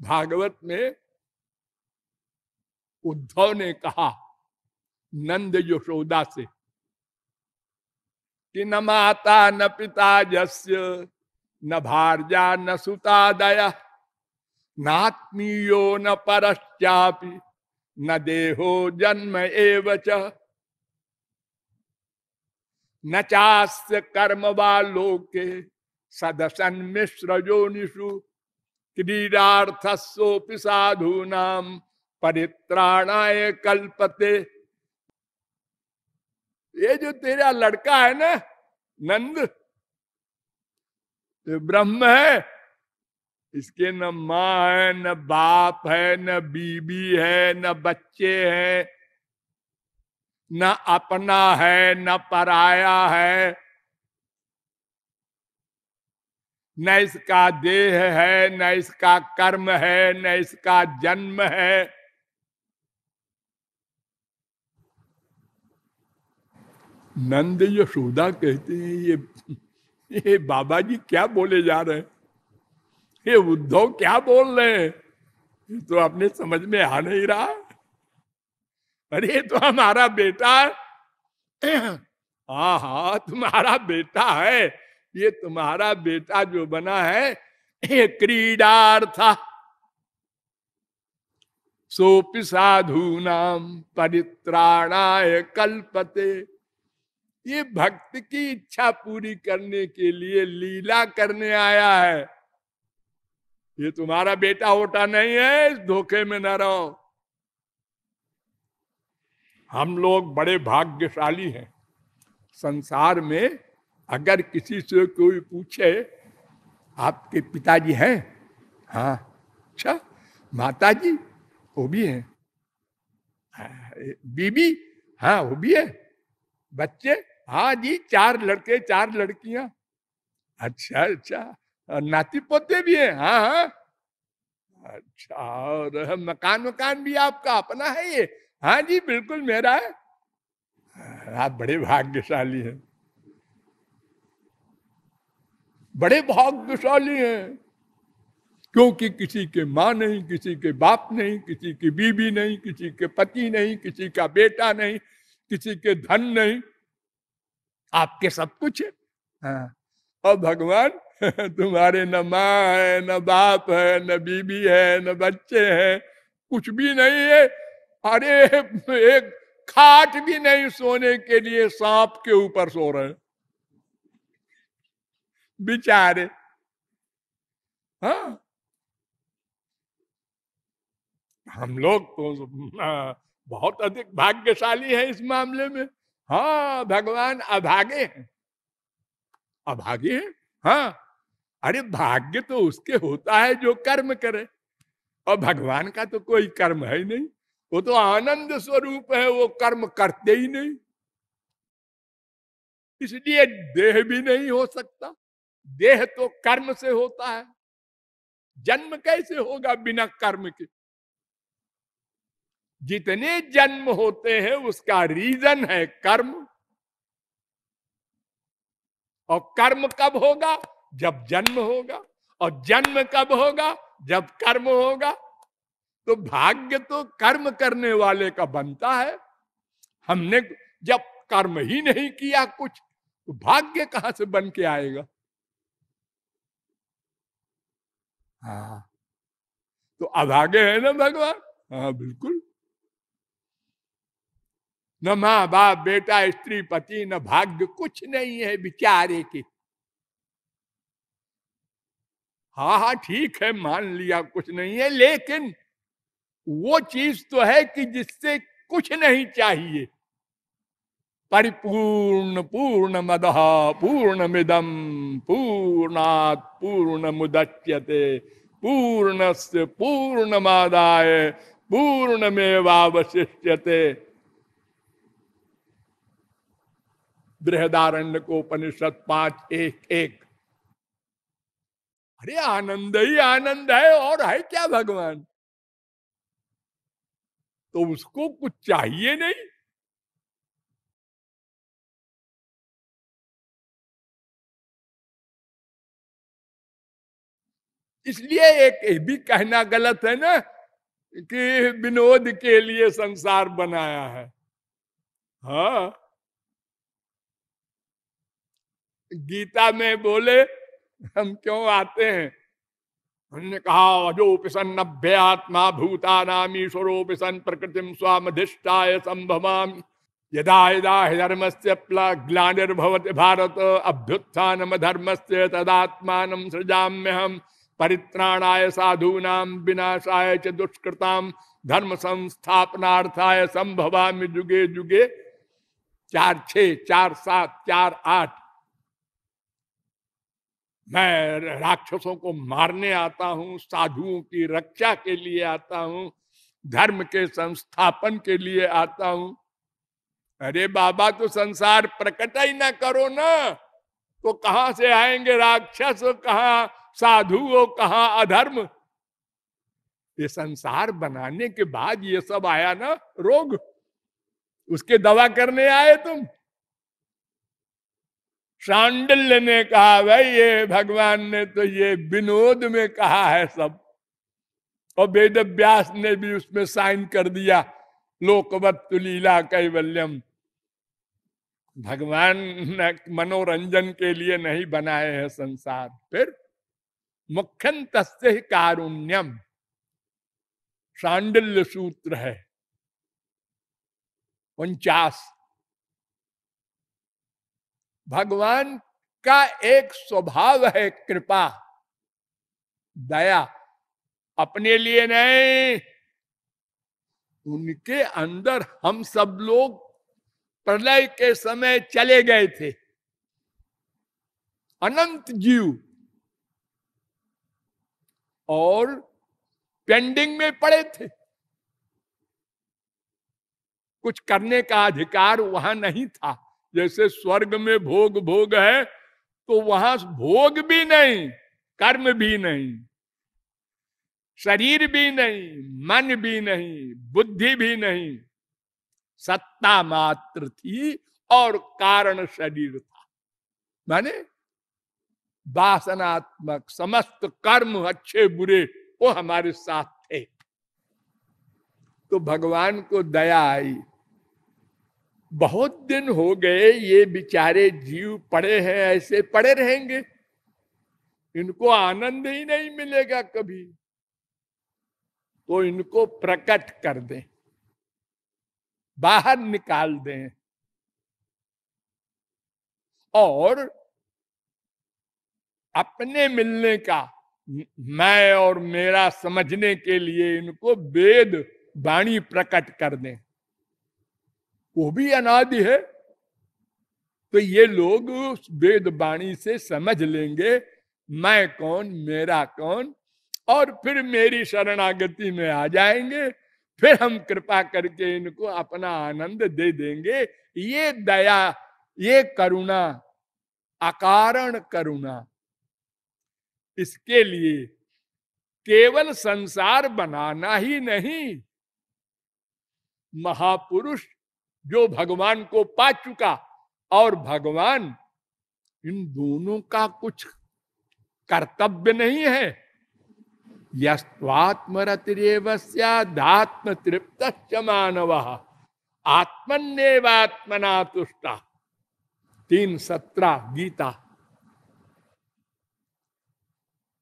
भागवत में उद्धव ने कहा, नंद यशोदा से कि न माता न पिता जस्य न भारजा न सुता दया नात्मीयो न परश्चापि, न देहो जन्म एवच न चास्य कर्म लोके सदसन मिश्र जोनिषु क्रीडार्थस्ोपि साधूनाम, परित्राणाय कल्पते। ये जो तेरा लड़का है ना, नंद तो ब्रह्म है। इसके न माँ है, न बाप है, न बीबी है, न बच्चे हैं, न अपना है, न पराया है, न इसका देह है, न इसका कर्म है, न इसका जन्म है। नंद यशोदा कहते हैं, ये ये बाबा जी क्या बोले जा रहे हैं? ये उद्धव क्या बोल रहे हैं? ये तो अपने समझ में आ नहीं रहा। अरे तो हमारा बेटा हा। हा तुम्हारा बेटा है। ये तुम्हारा बेटा जो बना है, ये क्रीडार्थ सोपि साधु नाम परित्राणाय कल्पते। ये भक्त की इच्छा पूरी करने के लिए लीला करने आया है। ये तुम्हारा बेटा होता नहीं है इस धोखे में न रहो। हम लोग बड़े भाग्यशाली हैं। संसार में अगर किसी से कोई पूछे आपके पिताजी हैं? हाँ। अच्छा माता जी वो भी हैं। हाँ, बीबी? हाँ वो भी है। बच्चे? हाँ जी, चार लड़के, चार लड़कियाँ। अच्छा अच्छा। नाती पोते भी है? हाँ हाँ। अच्छा और मकान मकान भी आपका, अपना है ये? हाँ जी, बिल्कुल मेरा है। आप बड़े भाग्यशाली हैं। बड़े भाग्यशाली हैं। क्योंकि किसी के माँ नहीं, किसी के बाप नहीं, किसी की बीबी नहीं, किसी के पति नहीं, किसी का बेटा नहीं, किसी के धन नहीं। आपके सब कुछ है। हाँ। और भगवान तुम्हारे न माँ है न बाप है न बीबी है न बच्चे हैं कुछ भी नहीं है। अरे एक खाट भी नहीं सोने के लिए सांप के ऊपर सो रहे बिचारे। हाँ। हम लोग तो बहुत अधिक भाग्यशाली हैं इस मामले में। हाँ भगवान अभागे हैं। अभागे हैं? हाँ। अरे, भाग्य तो उसके होता है जो कर्म करे। और भगवान का तो कोई कर्म है नहीं। वो तो आनंद स्वरूप है, वो कर्म करते ही नहीं। इसलिए देह भी नहीं हो सकता। देह तो कर्म से होता है। जन्म कैसे होगा बिना कर्म के? जितने जन्म होते हैं, उसका रीजन है कर्म। और कर्म कब होगा? जब जन्म होगा। और जन्म कब होगा? जब कर्म होगा। तो भाग्य तो कर्म करने वाले का बनता है। हमने जब कर्म ही नहीं किया कुछ तो भाग्य कहाँ से बन के आएगा? हाँ। तो अभागे है ना भगवान? हाँ बिल्कुल। न माँ बाप बेटा स्त्री पति न भाग्य कुछ नहीं है बिचारे के। हाँ हाँ ठीक है, मान लिया, कुछ नहीं है, लेकिन वो चीज़ तो है कि जिससे कुछ नहीं चाहिए। परिपूर्ण, पूर्ण मद पूर्ण मिदम पूर्णात पूर्ण मुदच्यते पूर्ण से पूर्ण मादाय पूर्ण बृहदारण्य को उपनिषद पाँच, एक एक। अरे, आनंद ही आनंद है, और है क्या भगवान? तो उसको कुछ चाहिए नहीं। इसलिए एक ये भी कहना गलत है ना, कि विनोद के लिए संसार बनाया है। हाँ। गीता में बोले, हम क्यों आते हैं? उन्होंने कहा अजोपिसन नभ्य आत्मा भूता नाम ईश्वरोपिसन प्रकृतिम स्वामधिष्ठाय संभवामी। यदा यदा धर्म से ग्लानिर्भवत भारत अभ्युत्थान धर्म से तदात्मान सृजाम्य हम परित्राणाय साधूनाम विनाशाय च दुष्कृताम धर्म संस्थापनार्थाय संभवामी जुगे जुगे। चार छ, चार सात, चार आठ मैं राक्षसों को मारने आता हूँ, साधुओं की रक्षा के लिए आता हूँ, धर्म के संस्थापन के लिए आता हूँ। अरे बाबा तो संसार प्रकट ही ना करो ना। तो कहा से आएँगे राक्षस? कहा साधु? हो कहा अधर्म? ये संसार बनाने के बाद ये सब आया ना रोग। उसके दवा करने आए तुम। शांडल्य ने कहा, भाई, ये भगवान ने तो ये विनोद में कहा है सब। और वेद व्यास ने भी उसमें साइन कर दिया, लोकवत लीला कैवल्यम। भगवान ने मनोरंजन के लिए नहीं बनाए हैं संसार। फिर मुख्यन तस्य कारुण्यम। शांडल्य सूत्र है। उनचास भगवान का एक स्वभाव है कृपा। दया अपने लिए नहीं। उनके अंदर हम सब लोग प्रलय के समय चले गए थे। अनंत जीव। और पेंडिंग में पड़े थे। कुछ करने का अधिकार वहाँ नहीं था। जैसे स्वर्ग में भोग भोग है तो वहाँ भोग भी नहीं, कर्म भी नहीं, शरीर भी नहीं, मन भी नहीं, बुद्धि भी नहीं। सत्ता मात्र थी और कारण शरीर था। माने वासनात्मक समस्त कर्म अच्छे बुरे, वो हमारे साथ थे। तो भगवान को दया आई। बहुत दिन हो गए, ये बिचारे जीव पड़े हैं, ऐसे पड़े रहेंगे। इनको आनंद ही नहीं मिलेगा कभी। तो इनको प्रकट कर दें, बाहर निकाल दें। और अपने मिलने का, मैं और मेरा समझने के लिए इनको वेद वाणी प्रकट कर दें। वो भी अनादि है। तो ये लोग वेद वाणी से समझ लेंगे, मैं कौन, मेरा कौन? और फिर मेरी शरणागति में आ जाएँगे, फिर हम कृपा करके इनको अपना आनंद दे देंगे। ये दया, ये करुणा, अकारण करुणा, इसके लिए केवल संसार बनाना ही नहीं, महापुरुष जो भगवान को पा चुका और भगवान इन दोनों का कुछ कर्तव्य नहीं है। यस्वात्मरतिरेवस्यात्म तृप्त मानव, आत्मन्यवात्मना तुष्टा। तीन सत्रह गीता।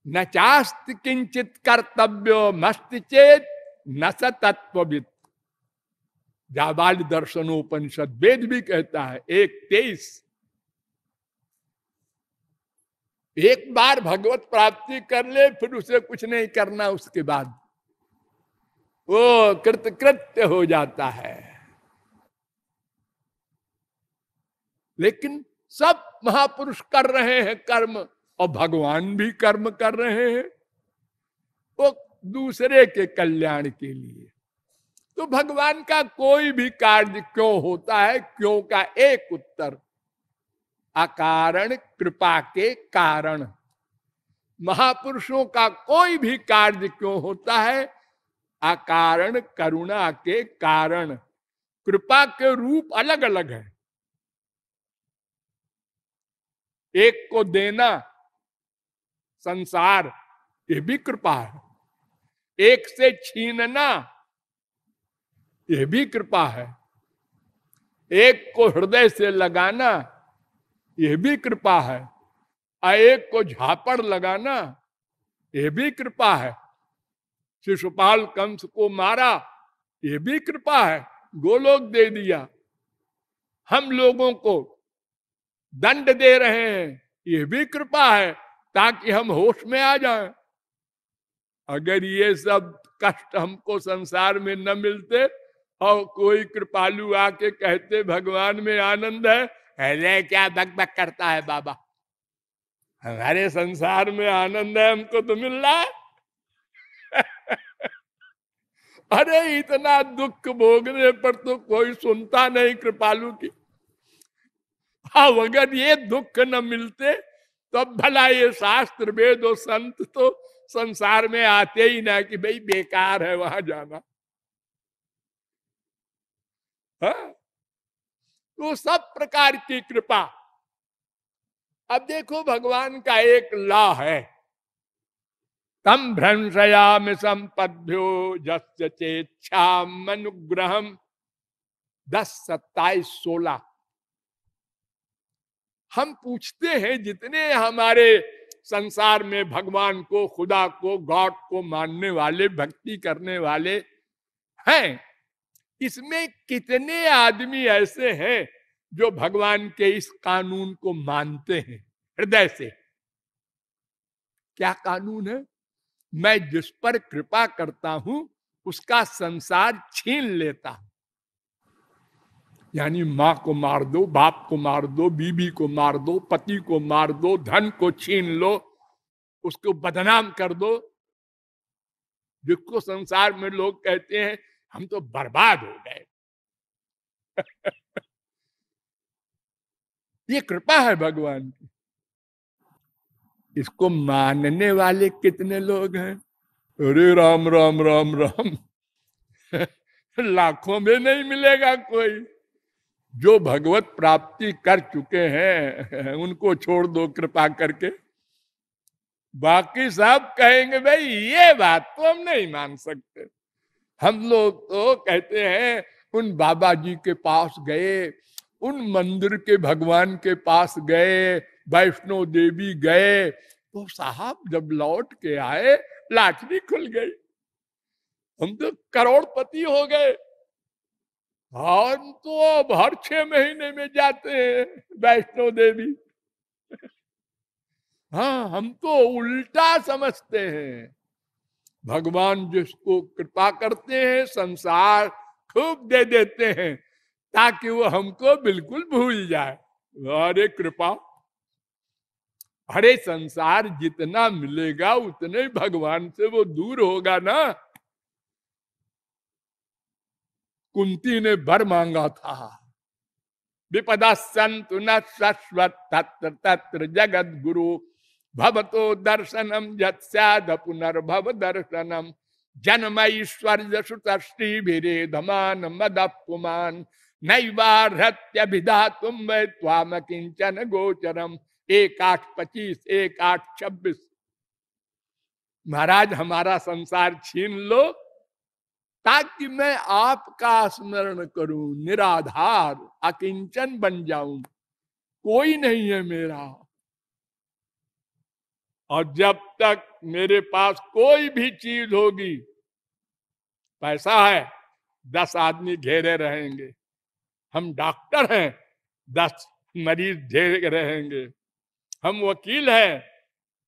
न चास्त किंचित कर्तव्य मस्त चेत न स तत्वित जाबाल दर्शनोपनिषद वेद भी कहता है, एक तेईस। एक बार भगवत प्राप्ति कर ले, फिर उसे कुछ नहीं करना, उसके बाद वो कृतकृत्य हो जाता है। लेकिन सब महापुरुष कर रहे हैं कर्म, और भगवान भी कर्म कर रहे हैं, वो दूसरे के कल्याण के लिए। तो भगवान का कोई भी कार्य क्यों होता है? क्यों का एक उत्तर? अकारण कृपा के कारण। महापुरुषों का कोई भी कार्य क्यों होता है? अकारण करुणा के कारण। कृपा के रूप अलग अलग है। एक को देना, संसार, ये भी कृपा है। एक से छीनना ये भी कृपा है। एक को हृदय से लगाना, यह भी कृपा है। और एक को झापड़ लगाना, यह भी कृपा है। शिशुपाल कंस को मारा, यह भी कृपा है। गोलोक दे दिया। हम लोगों को दंड दे रहे हैं, यह भी कृपा है, ताकि हम होश में आ जाएँ। अगर ये सब कष्ट हमको संसार में न मिलते और कोई कृपालु आके कहते, भगवान में आनंद है। अरे, क्या बक बक करता है बाबा? हमारे संसार में आनंद है, हमको तो मिल रहा है। अरे, इतना दुख भोगने पर तो कोई सुनता नहीं कृपालु की। हाँ अगर ये दुख न मिलते तो भला ये शास्त्र वेद और संत तो संसार में आते ही ना कि भाई बेकार है, वहाँ जाना। हाँ? तो सब प्रकार की कृपा। अब देखो भगवान का एक ला है। तम भ्रंशयाम संपद्यो जस्ेच्छा मनुग्रह दस सत्ताईस सोलह। हम पूछते हैं जितने हमारे संसार में भगवान को, खुदा को, गॉड को मानने वाले, भक्ति करने वाले हैं इसमें कितने आदमी ऐसे हैं जो भगवान के इस कानून को मानते हैं? हृदय से। क्या कानून है? मैं जिस पर कृपा करता हूँ, उसका संसार छीन लेता। हूँ यानी माँ को मार दो, बाप को मार दो, बीबी को मार दो, पति को मार दो, धन को छीन लो, उसको बदनाम कर दो। जिसको संसार में लोग कहते हैं हम तो बर्बाद हो गए। ये कृपा है भगवान की। इसको मानने वाले कितने लोग हैं? अरे राम राम राम राम। लाखों में नहीं मिलेगा कोई। जो भगवत प्राप्ति कर चुके हैं, उनको छोड़ दो कृपा करके। बाकी सब कहेंगे, भाई, ये बात तो हम नहीं मान सकते। हम लोग तो कहते हैं, उन बाबा जी के पास गए, उन मंदिर के भगवान के पास गए, वैष्णो देवी गए तो साहब जब लौट के आए, लाठरी खुल गई। हम तो करोड़पति हो गए। हम तो अब हर छह महीने में जाते हैं, वैष्णो देवी। हाँ हम तो उल्टा समझते हैं। भगवान जिसको कृपा करते हैं, संसार खूब दे देते हैं, ताकि वो हमको बिल्कुल भूल जाए। अरे कृपा। अरे संसार जितना मिलेगा, उतने भगवान से वो दूर होगा ना। कुंती ने भर मांगा था। विपदा संतु न शाश्वत तत्र तत्र जगत गुरु भवतो दर्शनम जत्स्याद पुनर्भव दर्शनम जन्म ईश्वर्य श्री भिरे धमान मद पुमान नैवारत्यभिधा तुम वै त्वाम किंचन गोचरम। एक आठ पच्चीस एक आठ छब्बीस महाराज, हमारा संसार छीन लो, ताकि मैं आपका स्मरण करूँ, निराधार, अकिंचन बन जाऊँ। कोई नहीं है मेरा। और जब तक मेरे पास कोई भी चीज़ होगी, पैसा है, दस आदमी घेरे रहेंगे। हम डॉक्टर हैं, दस मरीज़ घेरे रहेंगे। हम वकील हैं,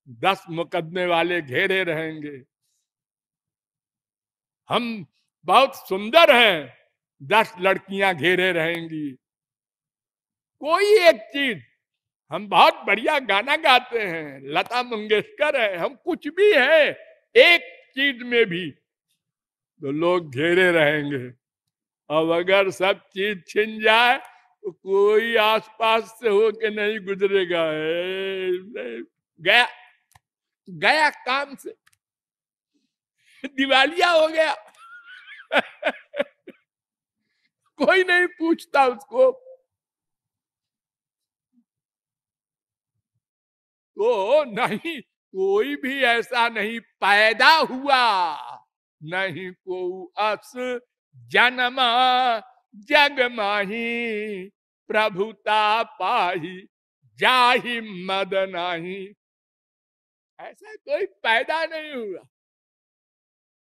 दस मुकदमे वाले घेरे रहेंगे। हम बहुत सुंदर हैं, दस लड़कियाँ घेरे रहेंगी। कोई एक चीज़ हम बहुत बढ़िया गाना गाते हैं। लता मंगेशकर है, हम कुछ भी है, एक चीज़ में भी तो लोग घेरे रहेंगे। अब अगर सब चीज़ छिन जाए तो कोई आसपास से हो के नहीं गुजरेगा। गया गया काम से। दिवालिया हो गया। कोई नहीं पूछता उसको। तो नहीं, कोई भी ऐसा नहीं पैदा हुआ। नहीं को अस जन्म, जग माही, प्रभुता पाही, जाही मद नहीं। ऐसा कोई पैदा नहीं हुआ,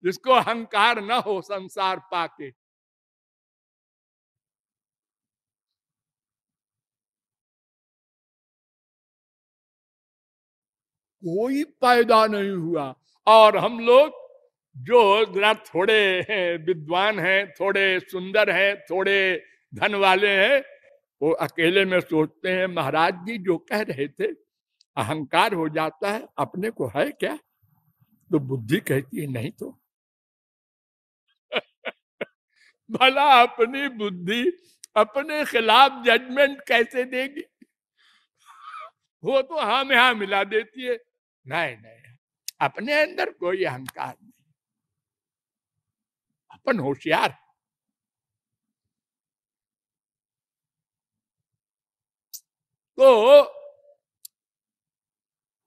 जिसको अहंकार न हो संसार पाके। कोई पैदा नहीं हुआ। और हम लोग जो जरा थोड़े विद्वान हैं, थोड़े सुंदर हैं, थोड़े धन वाले हैं, वो अकेले में सोचते हैं, महाराज जी, जो कह रहे थे, अहंकार हो जाता है, अपने को है क्या? तो बुद्धि कहती है, नहीं तो। भला अपनी बुद्धि अपने खिलाफ जजमेंट कैसे देगी? वो तो हाँ में हाँ मिला देती है। नहीं नहीं, अपने अंदर कोई अहंकार नहीं। अपन होशियार तो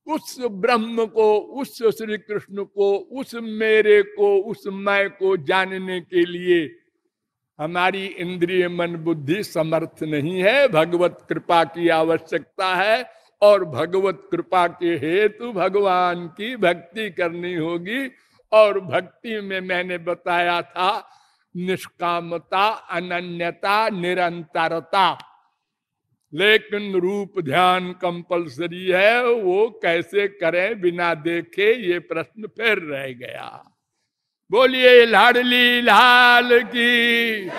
उस ब्रह्म को, उस श्री कृष्ण को, उस मेरे को, उस मैं को जानने के लिए हमारी इंद्रिय मन बुद्धि समर्थ नहीं है। भगवत कृपा की आवश्यकता है। और भगवत कृपा के हेतु भगवान की भक्ति करनी होगी। और भक्ति में मैंने बताया था, निष्कामता, अनन्यता, निरंतरता। लेकिन रूप ध्यान कंपलसरी है, वो कैसे करें बिना देखे ये प्रश्न फिर रह गया। बोलिए, लाडली लाल की।